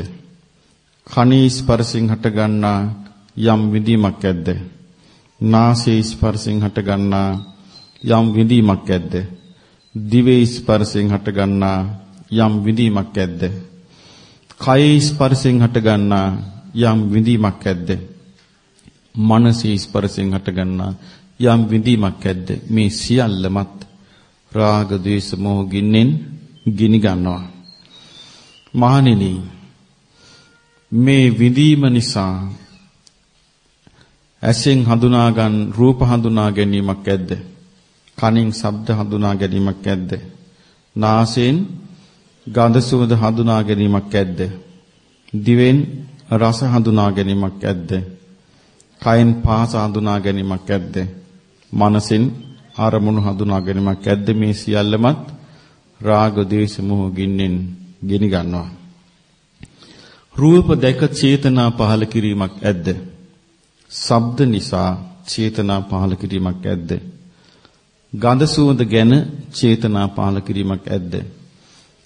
කනේ ස්පර්ශයෙන් හටගන්නා යම් විඳීමක් ඇද්ද? නාසයේ ස්පර්ශයෙන් හටගන්නා යම් විඳීමක් ඇද්ද? දිවේ ස්පර්ශයෙන් හටගන්නා යම් විඳීමක් ඇද්ද? කයේ ස්පර්ශයෙන් හටගන්නා යම් විඳීමක් ඇද්ද? මනසේ ස්පර්ශයෙන් හටගන්නා යම් විඳීමක් ඇද්ද මේ සියල්ලමත් රාග ద్వේෂ මොහ ගින්නෙන් ගිනි ගන්නවා මහණෙනි මේ විඳීම නිසා ඇසෙන් හඳුනා ගන්න රූප හඳුනා ගැනීමක් ඇද්ද කනින් ශබ්ද හඳුනා ගැනීමක් ඇද්ද නාසයෙන් ගඳ සුවඳ හඳුනා ගැනීමක් ඇද්ද දිවෙන් රස හඳුනා ගැනීමක් ඇද්ද කයෙන් පාස හඳුනා ගැනීමක් ඇද්ද? මනසින් අරමුණු හඳුනා ගැනීමක් ඇද්ද? මේ සියල්ලමත් රාග, දේශ, මොහ ගින්නෙන් ගිනි ගන්නවා. රූප දැක චේතනා පහල කිරීමක් ඇද්ද? ශබ්ද නිසා චේතනා පහල කිරීමක් ඇද්ද? ගඳ සුවඳ ගැන චේතනා පහල කිරීමක් ඇද්ද?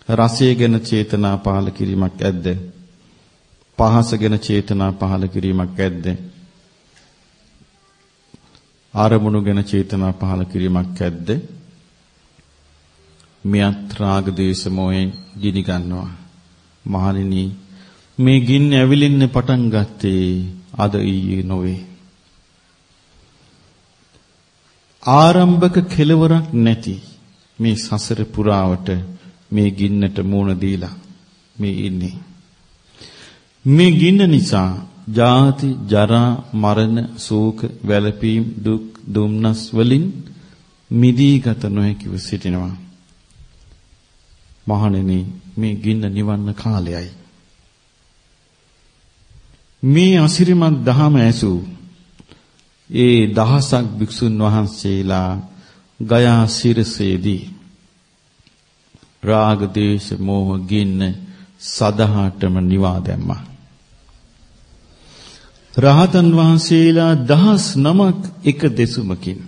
රසය ගැන චේතනා පහල කිරීමක් ඇද්ද? පහස ගැන චේතනා පහල කිරීමක් ඇද්ද? ආරමුණු ගැන චේතනා පහල කිරීමක් ඇද්ද? මෙයත් රාග දේශ මොහෙන් ගිනි ගන්නවා. මහණෙනි මේ ගින්න ඇවිලින්න පටන් ගත්තේ අද ඊයේ නොවේ. ආරම්භක කෙලවරක් නැති මේ සසර පුරාවට මේ ගින්නට මූණ දීලා මේ ඉන්නේ. මේ ගින්න නිසා ජාති ජරා මරණ ශෝක වැළපීම් දුක් දුම්නස් වලින් මිදී ගත නොහැකිව සිටිනවා මහණෙනි මේ ගින්න නිවන්න කාලයයි මේ අසිරිමත් දහම ඇසූ ඒ දහසක් භික්ෂුන් වහන්සේලා ගයා සිරසේදී රාග දේශ මොහ ගින්න සදහටම නිවා දැම්මා. රහතන් වහන්සේලා දහස් නමක් එක දෙසුමකින්.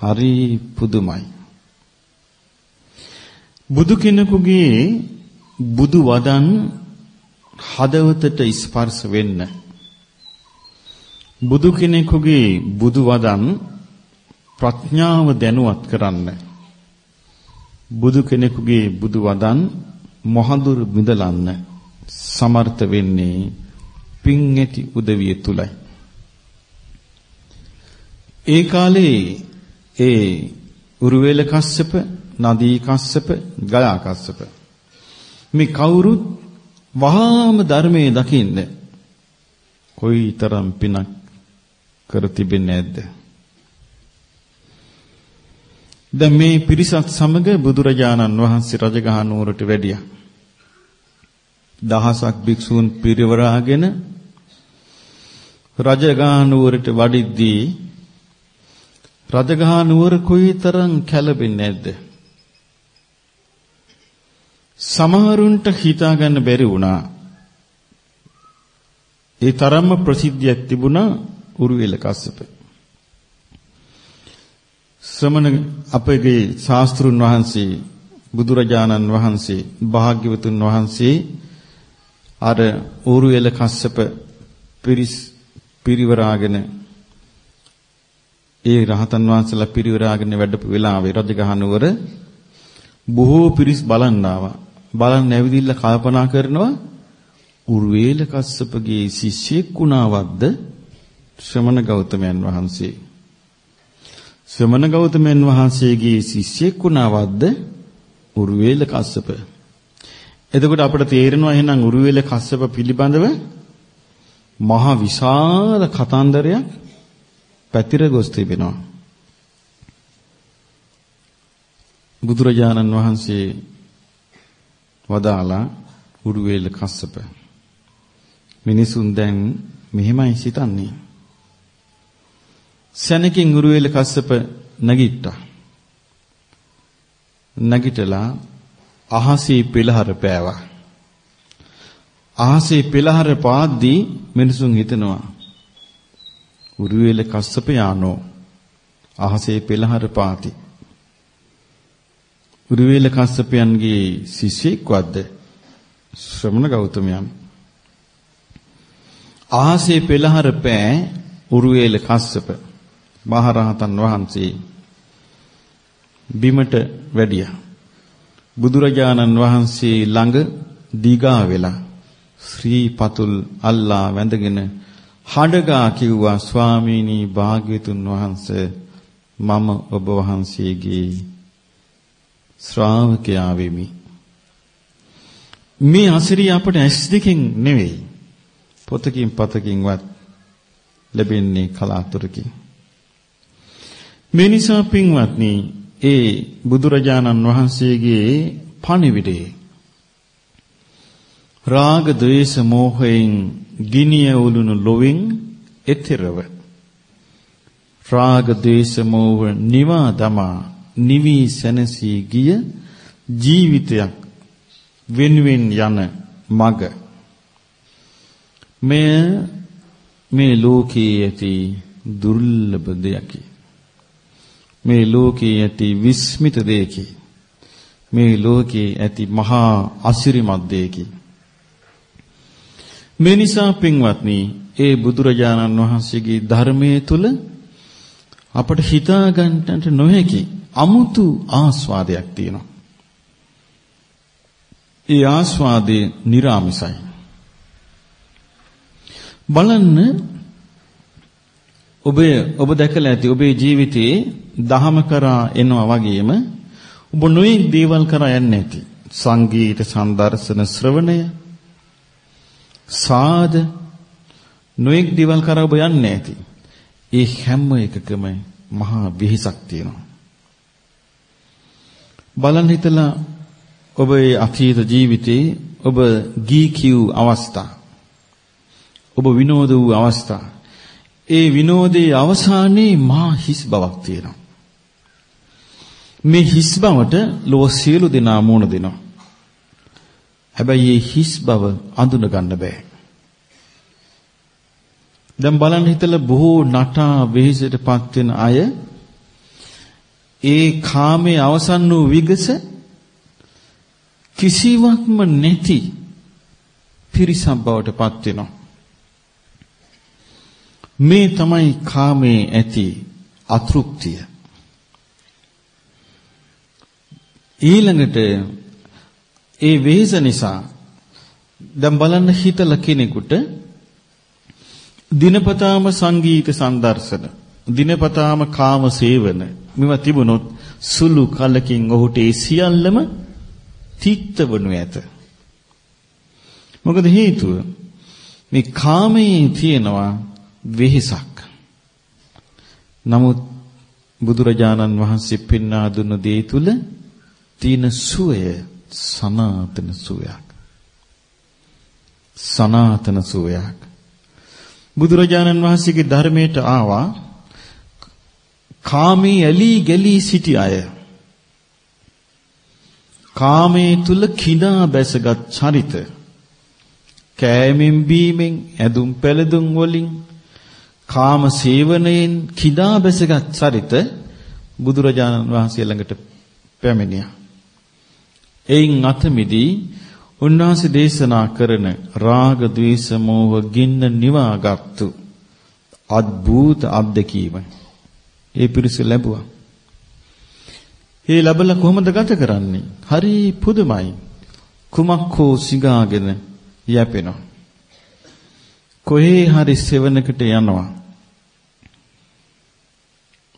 හරි පුදුමයි. බුදු කෙනෙකුගේ බුදු වදන් හදවතට ස්පර්ශ වෙන්න. බුදු කෙනෙකුගේ බුදු වදන් ප්‍රඥාව දැනුවත් කරන්න. බුදු කෙනෙකුගේ බුදු වදන් මොහඳුර බිඳලන්න සමර්ථ වෙන්නේ පින් ඇති උදවිය තුලයි. ඒ කාලේ ඒ උරුවේල කස්සප, නදී කස්සප, ගයා කස්සප. මේ කවුරුත් වහාම ධර්මයේ දකින්න කොයිතරම් පිනක් කර තිබෙන්නේ නැද්ද? දැන් මේ පිරිසත් සමග බුදුරජාණන් වහන්සේ රජගහ නුවරට වැඩියා. දහසක් භික්ෂූන් පිරිවරාගෙන රජගහ නුවරට වඩිද්දී රජගහ නුවර කොයිතරම් කැළඹෙන්නේ නැද්ද? සමහරුන්ට හිතා ගන්න බැරි වුණා. ඒ තරම්ම ප්‍රසිද්ධියක් තිබුණා උරුවෙල කස්සප. ශ්‍රමණ අපගේ ශාස්ත්‍රුන් වහන්සේ බුදුරජාණන් වහන්සේ භාග්‍යවතුන් වහන්සේ අර උරුවෙල කස්සප පිරිස් පිරිවරාගෙන ඒ රහතන් වහන්සේලා පිරිවරාගෙන වැඩපු වෙලාවේ රජගහ නුවර බොහෝ පිරිස් බලන්න ආවා. බලන්න ඇවිදින්න කල්පනා කරනවා උර්වේල කස්සපගේ ශිෂ්‍යෙක් වුණාවද්ද ශ්‍රමණ ගෞතමයන් වහන්සේ. ශ්‍රමණ ගෞතමයන් වහන්සේගේ ශිෂ්‍යෙක් වුණාවද්ද උර්වේල කස්සප. එතකොට අපිට තේරෙනවා එහෙනම් උර්වේල කස්සප පිළිබඳව මහ විශාල කතන්දරයක් පැතිර ගොස් තිබෙනවා. බුදුරජාණන් වහන්සේ වදාලා උරුවේල කස්සප. මිනිසුන් දැන් මෙහෙමයි සිතන්නේ. සැනකින් උරුවේල කස්සප නැගිට්ටා. නැගිටලා අහසේ පෙළහර පෑවා. අහසේ පෙළහර පාද්දී මිනිසුන් හිතනවා උරුවේල කස්සප යානෝ අහසේ පෙළහර පාති. උරුවේල කස්සපයන්ගේ ශිෂ්‍යෙක් වද්ද ශ්‍රමණ ගෞතමයන්. ආහසේ පෙළහර පෑ උරුවේල කස්සප මහරහතන් වහන්සේ. බිමට වැඩියා. බුදුරජාණන් වහන්සේ ළඟ දීගා වෙලා ශ්‍රී පතුල් අල්ලා වැඳගෙන හඬගා කිව්වා ස්වාමීනි භාග්‍යතුන් වහන්සේ මම ඔබ වහන්සේගේ ශ්‍රාවකයා වෙමි. මේ අසිරිය අපට ඇස් දෙකෙන් නෙවෙයි පොතකින් පතකින්වත් ලැබෙන්නේ කලාතුරකින්. මේ නිසා පින්වත්නි ඒ බුදුරජාණන් වහන්සේගේ පණිවිඩේ රාග ද්වේෂ මෝහයෙන් ගිනිය උළුණු ලොවෙන් එතරව රාග ද්වේෂ මෝහ නිවා දමා නිවි සැනසී ගිය ජීවිතයක් වෙනුවෙන් යන මග. මෙය මේ ලෝකයේ ඇති දුර්ලභ දෙයකි. මේ ලෝකයේ ඇති විස්මිත දෙයකි. මේ ලෝකයේ ඇති මහා අසිරිමත් දෙයකි. මේ නිසා පින්වත්නි ඒ බුදුරජාණන් වහන්සේගේ ධර්මයේ තුල අපට හිතා ගන්නට නොහැකි අමුතු ආස්වාදයක් තියෙනවා. ඒ ආස්වාදේ निराமிසයි. බලන්න ඔබේ ඔබ දැකලා ඇති ඔබේ ජීවිතේ දහම කරා එනවා වගේම ඔබ නොයෙක් දේවල් කරා යන්නේ නැති. සංගීත සම්දර්ශන ශ්‍රවණය සාද නොයෙක් දේවල් කරා ඔබ යන්නේ නැති. ඒ හැම එකකම මහා වෙහසක් තියෙනවා. බලන්න හිතලා ඔබේ අතීත ජීවිතේ ඔබ ගී කියු අවස්ථා ඔබ විනෝද වූ අවස්ථා. ඒ විනෝදයේ අවසානයේ මා හිස් බවක් තියෙනවා. මේ හිස් බවට ලෝ සියලු දෙනා මුණ දෙනවා. හැබැයි මේ හිස් බව අඳුන ගන්න බෑ. දැන් බලන්න හිතලා බොහෝ නටා වෙහෙසටපත් වෙන අය ඒ කාමයේ අවසන් වූ විගස කිසිවක්ම නැති පිරිසක් බවට පත් වෙනවා. මේ තමයි කාමයේ ඇති අතෘප්තිය. ඊළඟට ඒ වේස නිසා දැන් බලන්න හිතලා කෙනෙකුට දිනපතාම සංගීත සංදර්ශන දිනපතාම කාම සේවන මේවා තිබුණොත් සුළු කලකින් ඔහුට ඒ සියල්ලම තිත්ත වනු ඇත. මොකද හේතුව මේ කාමයේ තියෙනවා වෙහෙසක්. නමුත් බුදුරජාණන් වහන්සේ පෙන්වා දුන්න දේ තුල තියෙන සුවය සනාතන සුවයක්. සනාතන සුවයක්. බුදුරජාණන් වහන්සේගේ ධර්මයට ආවා කාමී ඇලී ගැලී සිටි අය කාමයේ තුල කිඳා බැසගත් චරිත කෑමෙන් බීමෙන් ඇඳුම් පැළඳුම් වලින් කාම සේවනයෙන් කිඳා බැසගත් චරිත බුදුරජාණන් වහන්සේ ළඟට පැමිණියා. එයින් අත මිදී උන්වහන්සේ දේශනා කරන රාග ద్వේෂ මෝහ ගින්න නිවාගත්තු අద్భుත අත්දැකීමයි. ඒ පිරිස ලැබුවා. ඒ ලැබලා කොහොමද ගත කරන්නේ? හරි පුදුමයි. කුමක් හෝ සිඟාගෙන යැපෙනවා. කොහේ හරි සෙවණකට යනවා.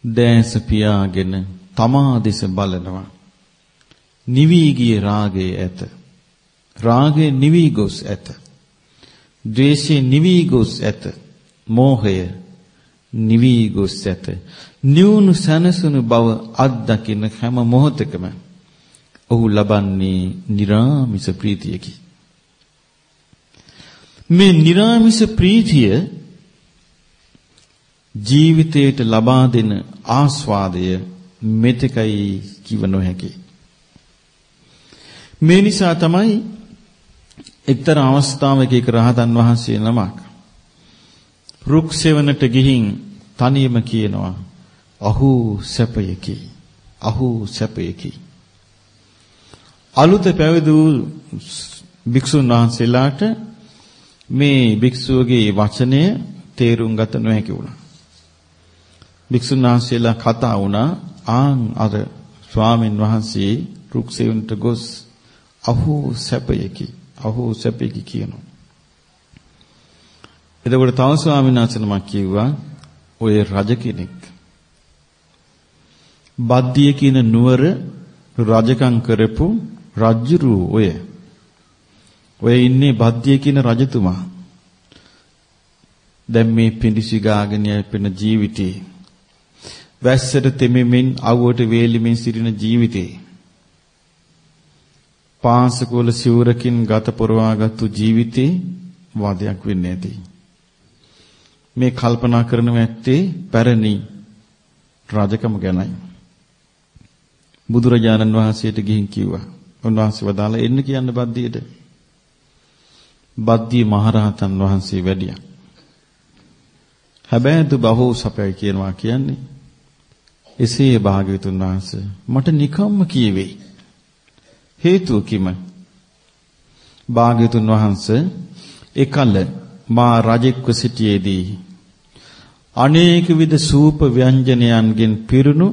දැස පියාගෙන තමා දෙස බලනවා. නිවි ගිය රාගයේ ඇත. රාගය නිවි ගොස් ඇත. ද්වේෂය නිවි ගොස් ඇත. මෝහය නිවි ගොස් ඇත. නියුණු සනසුණු බව අත්දකින හැම මොහොතකම ඔහු ලබන්නේ निराமிස ප්‍රීතියකි. මේ निराமிස ප්‍රීතිය ජීවිතයට ලබා දෙන ආස්වාදය මෙතකයි කිව නොහැකි. මේ නිසා තමයි එක්තරා අවස්ථාවක එක රහතන් වහන්සේ නමක් රුක් සෙවණට ගිහින් තනියම කියනවා අහු සැපයකි අහු සැපයකි අලුත පැවිදි වූ භික්ෂුන් වහන්සේලාට මේ භික්ෂුවගේ වචනය තේරුම් ගත නොහැකි වුණා. භික්ෂුන් වහන්සේලා කතා වුණා ආන් අර ස්වාමින් වහන්සේ රුක්සෙවුන්ට ගොස් අහෝ සැපයකි අහෝ සැපයකි කියනවා. එතකොට තව ස්වාමීන් වහන්සේ නමක් කිව්වා ඔය රජ කෙනෙක් බද්දිය කියන නුවර රජකම් කරපු රජුරු ඔය. ඔය ඉන්නේ බද්දිය කියන රජතුමා. දැන් මේ පිඬිසි ගාගෙන යපෙන ජීවිතේ. වැස්සට තෙමෙමින් අවුවට වේලිමින් සිටින ජීවිතේ. පාංශකෝල සිවුරකින් ගත පොරවාගත්තු ජීවිතේ වාදයක් වෙන්නේ නැති. මේ කල්පනා කරනව ඇත්තේ පැරණි රාජකම ගැනයි. බුදුරජාණන් වහන්සේට ගිහින් කිව්වා. උන්වහන්සේ වදාලා එන්න කියන්න බද්දියට. බද්දිය මහරහතන් වහන්සේ වැඩියා. හැබැයි දු බහෝ සපය කියනවා කියන්නේ එසේ භාග්‍යවතුන් වහන්සේ මට නිකම්ම කියවේ. හේතුව කිම? භාග්‍යවතුන් වහන්සේ එකල මා රජෙක්ව සිටියේදී අනේක විද සූප ව්‍යංජනයන්ගෙන් පිරුණු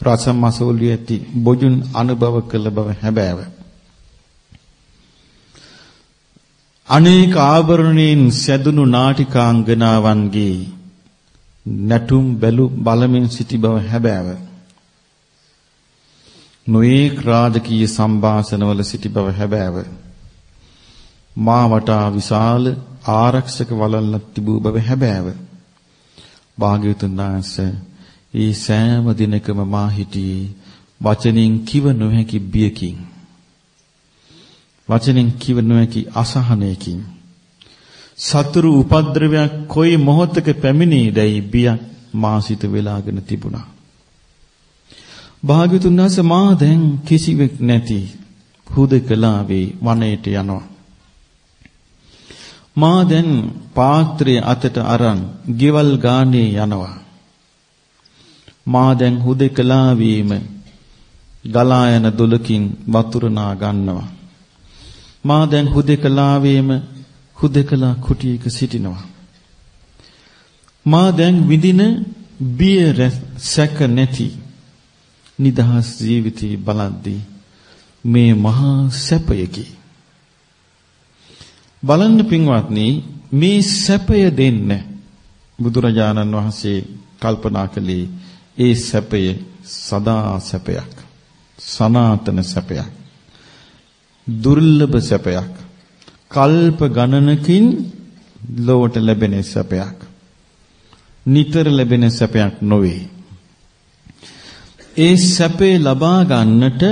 රසමසෝලිය ඇති බොජුන් අනුභව කළ බව හැබෑව. අනේක ආභරණයෙන් සැදුණු නාටිකාංගනාවන්ගේ නැටුම් බැලු බලමින් සිටි බව හැබෑව. නොඒක් රාජකීය සම්භාෂණවල සිටි බව හැබෑව. මා වටා විශාල ආරක්ෂක වළල්ලක් තිබූ බව හැබෑව. භාග්‍යවතුන් වහන්සේ ඒ සෑම දිනකම මා හිටියේ වචනෙන් කිව නොහැකි බියකින් වචනෙන් කිව නොහැකි අසහනයකින් සතුරු උපද්‍රවයක් කොයි මොහොතක පැමිණෙයිදයි බියක් මා සිත වෙලාගෙන තිබුණා. භාග්‍යතුන් වහන්සේ මා දැන් කිසිවෙක් නැති හුදකලාවේ වනයේට යනවා. මා දැන් පාත්‍රය අතට අරන් ගෙවල් ගානේ යනවා. මා දැන් හුදකලා වීම ගලා යන දොලකින් වතුර නා ගන්නවා. මා දැන් හුදකලා වීම හුදකලා කුටියක සිටිනවා. මා දැන් විඳින බිය සැක නැති නිදහස් ජීවිතය බලද්දී මේ මහා සැපයකි. බලන්න පින්වත්නි මේ සැපය දෙන්න බුදුරජාණන් වහන්සේ කල්පනා කළේ ඒ සැපය සදා සැපයක්. සනාතන සැපයක්. දුර්ලභ සැපයක්. කල්ප ගණනකින් ලොවට ලැබෙන සැපයක්. නිතර ලැබෙන සැපයක් නොවේ. ඒ සැපේ ලබා ගන්නට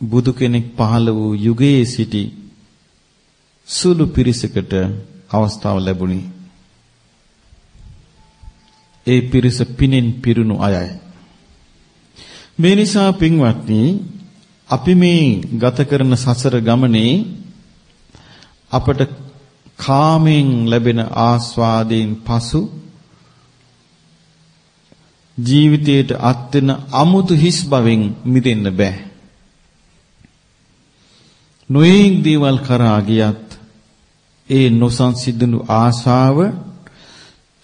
බුදු කෙනෙක් පහළ වූ යුගයේ සිටි සුළු පිරිසකට අවස්ථාව ලැබුණි. ඒ පිරිස පිනෙන් පිරුණු අයයි. මේ නිසා පින්වත්නි අපි මේ ගත කරන සසර ගමනේ අපට කාමෙන් ලැබෙන ආස්වාදයෙන් පසු ජීවිතයට අත් වෙන අමුතු හිස් බවෙන් මිදෙන්න බෑ. නොයෙක් දේවල් කරා ගියත් ඒ නොසන්සිඳුණු ආශාව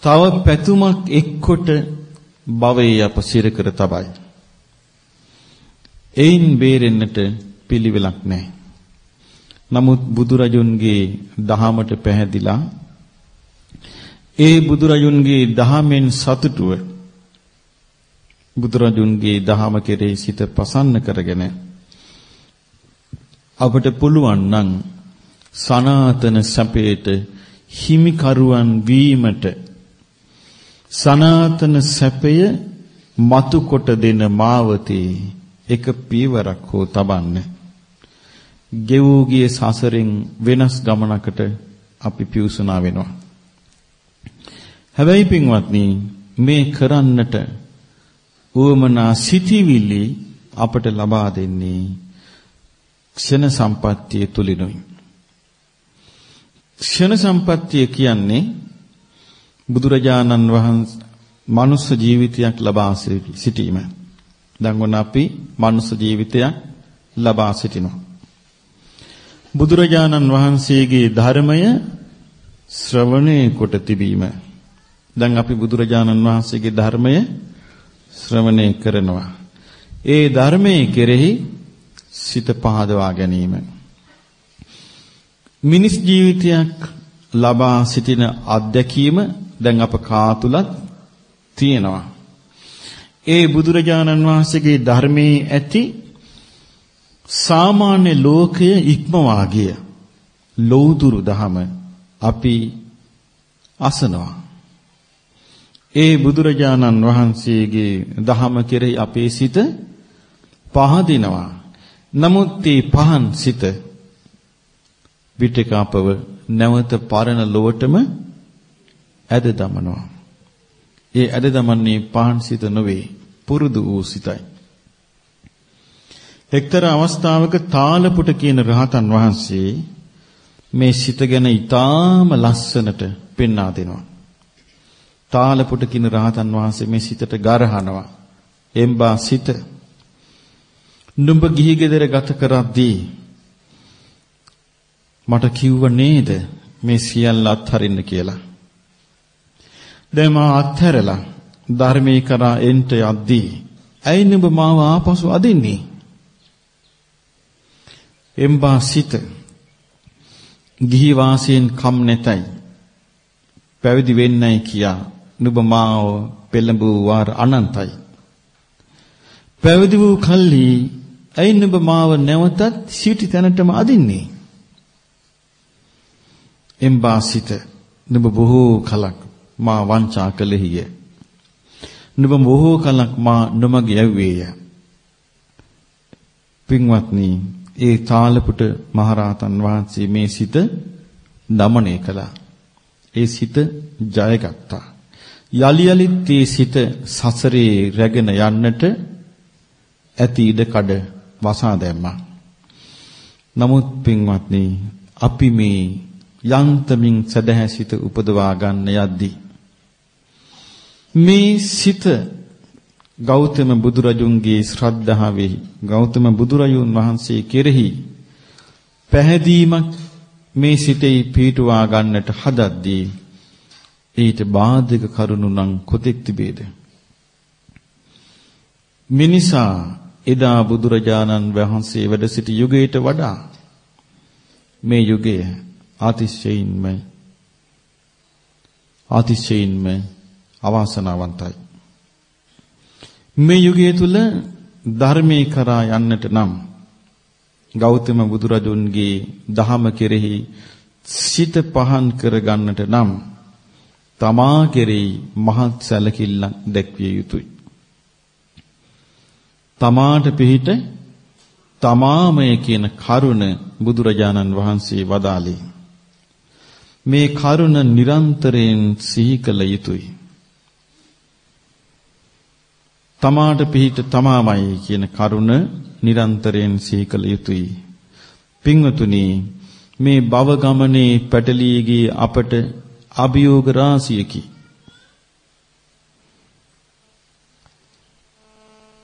තව පැතුමක් එක්කොට භවයේ අප සිර කර තබයි. එයින් බේරෙන්නට පිළිවෙලක් නැහැ. නමුත් බුදුරජුන්ගේ දහමට පැහැදිලා ඒ බුදුරජුන්ගේ දහමෙන් සතුටුව බුදුරජුන්ගේ දහම කෙරෙහි සිත පසන්න කරගෙන අපට පුළුවන් නම් සනාතන සැපයට හිමිකරුවන් වීමට සනාතන සැපය මතු කොට දෙන මාවතේ එක පීවරක් හෝ තබන්න. ගෙවූ ගිය සසරෙන් වෙනස් ගමනකට අපි පිවිසුනා වෙනවා. හැබැයි පින්වත්නි මේ කරන්නට උවමනා සිටිවිලි අපට ලබා දෙන්නේ ක්ෂණ සම්පත්තිය තුලිනුයි. ක්ෂණ සම්පත්තිය කියන්නේ බුදුරජාණන් වහන්සේ මනුස්ස ජීවිතයක් ලබා සිටීම. දැන් ඔන්න අපි මනුස්ස ජීවිතයක් ලබා සිටිනවා. බුදුරජාණන් වහන්සේගේ ධර්මය ශ්‍රවණය කොට තිබීම. දැන් අපි බුදුරජාණන් වහන්සේගේ ධර්මය ශ්‍රවණය කරනවා. ඒ ධර්මයේ කෙරෙහි සිත පහදවා ගැනීම. මිනිස් ජීවිතයක් ලබා සිටින අත්දැකීම දැන් අප කා තුලත් තියෙනවා. ඒ බුදුරජාණන් වහන්සේගේ ධර්මයේ ඇති සාමාන්‍ය ලෝකය ඉක්මවා ගිය ලෞතුරු දහම අපි අසනවා. ඒ බුදුරජාණන් වහන්සේගේ දහම කෙරෙහි අපේ සිත පහදිනවා. නමුත් මේ පහන් සිත විටකාපව නැවත පරණ ලොවටම ඇද දමනවා. ඒ ඇද දමන්නේ පහන් සිත නොවේ පුරුදු වූ සිතයි. එක්තරා අවස්ථාවක තාලපුට කියන රහතන් වහන්සේ මේ සිත ගැන ඊටාම ලස්සනට පෙන්වා දෙනවා. තාලපුට කියන රහතන් වහන්සේ මේ සිතට ගරහනවා. එම්බා සිත නුඹ ගිහි ගෙදර ගත කරද්දී මට කිව්ව නේද මේ සියල්ල අත්හරින්න කියලා. දැන් මා අත්හැරලා ධර්මී කරා එන්ට යද්දී ඇයි නුඹ මාව ආපසු අදින්නේ? එම්බා සිත ගිහි වාසයෙන් කම් නැතයි පැවිදි වෙන්නයි කියා නුඹ මාව පෙළඹවූ වාර අනන්තයි පැවිදි වූ කල්හි ඇයි නුඹ මාව නැවතත් සිටි තැනටම අදින්නේ එම්බා සිත නුඹ බොහෝ කලක් මා වංචා කළෙහිය නුඹ බොහෝ කලක් මා නොමග යැව්වේය පින්වත්නි ඒ තාලපුට මහරහතන් වහන්සේ මේ සිත දමණය කළා. ඒ සිත ජයගත්තා. යලි යලිත් මේ සිත සසරේ රැගෙන යන්නට ඇති ඉඩ කඩ වසා දැම්මා. නමුත් පින්වත්නි අපි මේ යන්තමින් සදහැ සිත උපදවා ගන්න යද්දී මේ සිත ගෞතම බුදුරජුන්ගේ ශ්‍රද්ධාවෙහි ගෞතම බුදුරජුන් වහන්සේ කෙරෙහි පැහැදීමක් මේ සිතේ පීටුවා ගන්නට හදද්දී ඊට බාධක කරුණු නම් කොතෙක් තිබේද? මිනිසා එදා බුදුරජාණන් වහන්සේ වැඩ සිටි යුගයට වඩා මේ යුගය අතිශයින්ම අතිශයින්ම අවාසනාවන්තයි මේ යුගය තුල ධර්මයේ කරා යන්නට නම් ගෞතම බුදුරජුන්ගේ දහම කෙරෙහි සිත පහන් කර ගන්නට නම් තමා කෙරෙහි මහත් සැලකිල්ලක් දැක්විය යුතුය. තමාට පිහිට තමාමය කියන කරුණ බුදුරජාණන් වහන්සේ වදාළේ. මේ කරුණ නිරන්තරයෙන් සිහි කළ යුතුය. තමාට පිහිට තමාමයි කියන කරුණ නිරන්තරයෙන් සිහි කළ යුතුය. පින්වතුනි මේ භව ගමනේ පැටලී ගිය අපට අභියෝග රාශියකි.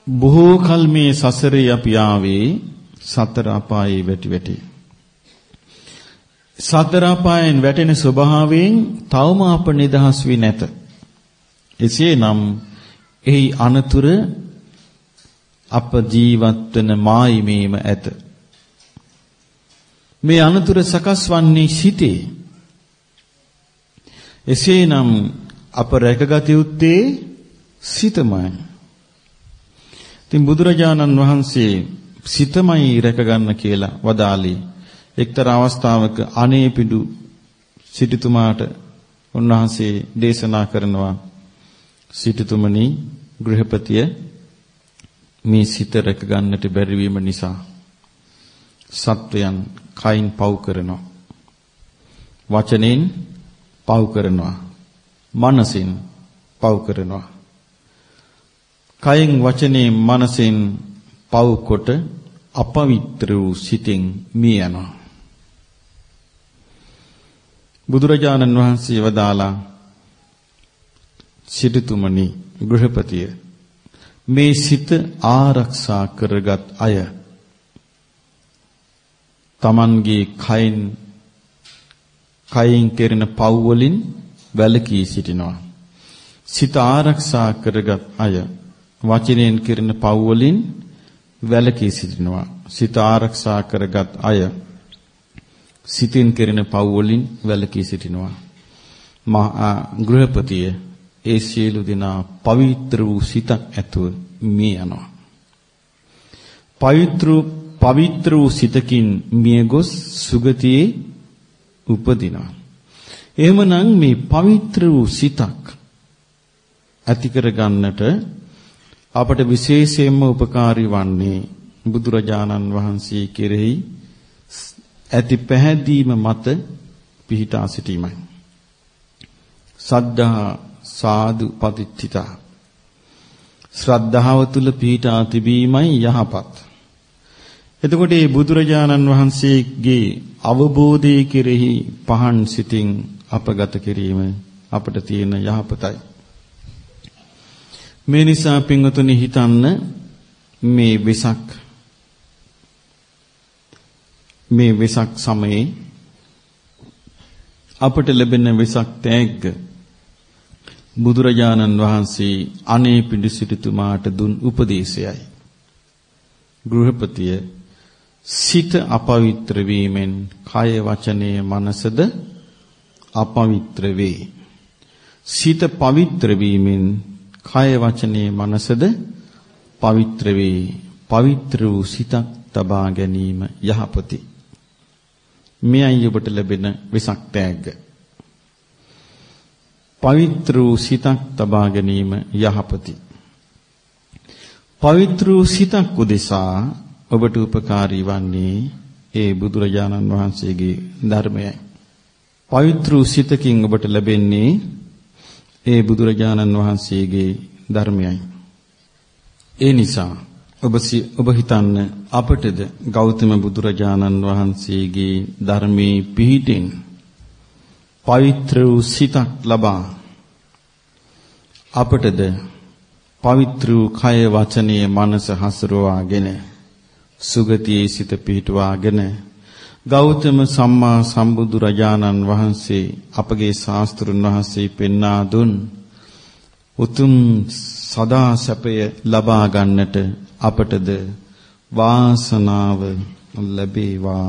බොහෝ කල මේ සසරේ අපි ආවේ සතර අපායේ වැටි වැටි. සතර අපායන් වැටෙන ස්වභාවයෙන් තවම අප නිදහස් වී නැත. එසේනම් එහි අනතුර අප ජීවත් වන මායිමේම ඇත. මේ අනතුර සකස් වන්නේ සිතේ. එසේනම් අප රැකගත යුත්තේ සිතමයි. ඉතින් බුදුරජාණන් වහන්සේ සිතමයි රැකගන්න කියලා වදාළේ. එක්තරා අවස්ථාවක අනේපිඩු සිටුතුමාට උන්වහන්සේ දේශනා කරනවා සිටුතුමනි ගෘහපතිය මේ සිත රැකගන්නට බැරි වීම නිසා සත්වයන් කයින් පව් කරනවා. වචනෙන් පව් කරනවා. මනසින් පව් කරනවා. කයෙන් වචනේ මනසෙන් පව් කොට අපවිත්‍ර වූ සිතින් මිය යනවා. බුදුරජාණන් වහන්සේ වදාලා සිටුතුමනි ගෘහපතිය මේ සිත ආරක්ෂා කරගත් අය. තමන්ගේ කයින් කයින් කෙරෙන පව් වලින් වැළකී සිටිනවා. සිත ආරක්ෂා කරගත් අය වචනයෙන් කෙරෙන පව් වලින් වැළකී සිටිනවා. සිත ආරක්ෂා කරගත් අය සිතින් කෙරෙන පව් වලින් වැළකී සිටිනවා. මහා ගෘහපතිය ඒ සියලු දෙනා පවිත්‍ර වූ සිතක් ඇතුව මිය යනවා. පවිත්‍ර පවිත්‍ර වූ සිතකින් මිය ගොස් සුගතියේ උපදිනවා. එහෙමනම් මේ පවිත්‍ර වූ සිතක් ඇති කර ගන්නට අපට විශේෂයෙන්ම උපකාරී වන්නේ බුදුරජාණන් වහන්සේ කෙරෙහි ඇති පැහැදීම මත පිහිටා සිටීමයි. සද්ධා සාදු පතිත්ථිතා ශ්‍රද්ධාව තුල පිහිටා තිබීමයි යහපත්. එතකොට මේ බුදුරජාණන් වහන්සේගේ අවබෝධයේ කෙරෙහි පහන් සිතින් අපගත කිරීම අපට තියෙන යහපතයි. මේ නිසා පින්වතුනි හිතන්න මේ වෙසක් මේ වෙසක් සමයේ අපට ලැබෙන වෙසක් තෑග්ග බුදුරජාණන් වහන්සේ අනේ පිඬුසිටුමාට දුන් උපදේශයයි. ගෘහපතිය සිත අපවිත්‍ර වීමෙන් කය වචනය මනසද අපවිත්‍ර වේ. සිත පවිත්‍ර වීමෙන් කය වචනේ මනසද පවිත්‍ර වේ. පවිත්‍ර වූ සිතක් තබා ගැනීම යහපති. මෙයයි ඔබට ලැබෙන වෙසක් තෑග්ග. පවිත්‍ර වූ සිතක් තබා ගැනීම යහපති. පවිත්‍ර වූ සිතක් උදෙසා ඔබට උපකාරී වන්නේ ඒ බුදුරජාණන් වහන්සේගේ ධර්මයයි. පවිත්‍ර වූ සිතකින් ඔබට ලැබෙන්නේ ඒ බුදුරජාණන් වහන්සේගේ ධර්මයයි. ඒ නිසා ඔබ ඔබ හිතන්න අපටද ගෞතම බුදුරජාණන් වහන්සේගේ ධර්මයේ පිහිටින් පවිත්‍ර වූ සිතක් ලබා අපටද පවිත්‍ර වූ කය වචනීය මනස හසුරවාගෙන සුගතියේ සිත පිහිටුවාගෙන ගෞතම සම්මා සම්බුදු රජාණන් වහන්සේ අපගේ ශාස්ත්‍රුන් වහන්සේ පෙන්වා දුන් උතුම් සදා සැපය ලබා ගන්නට අපටද වාසනාව ලැබේවා.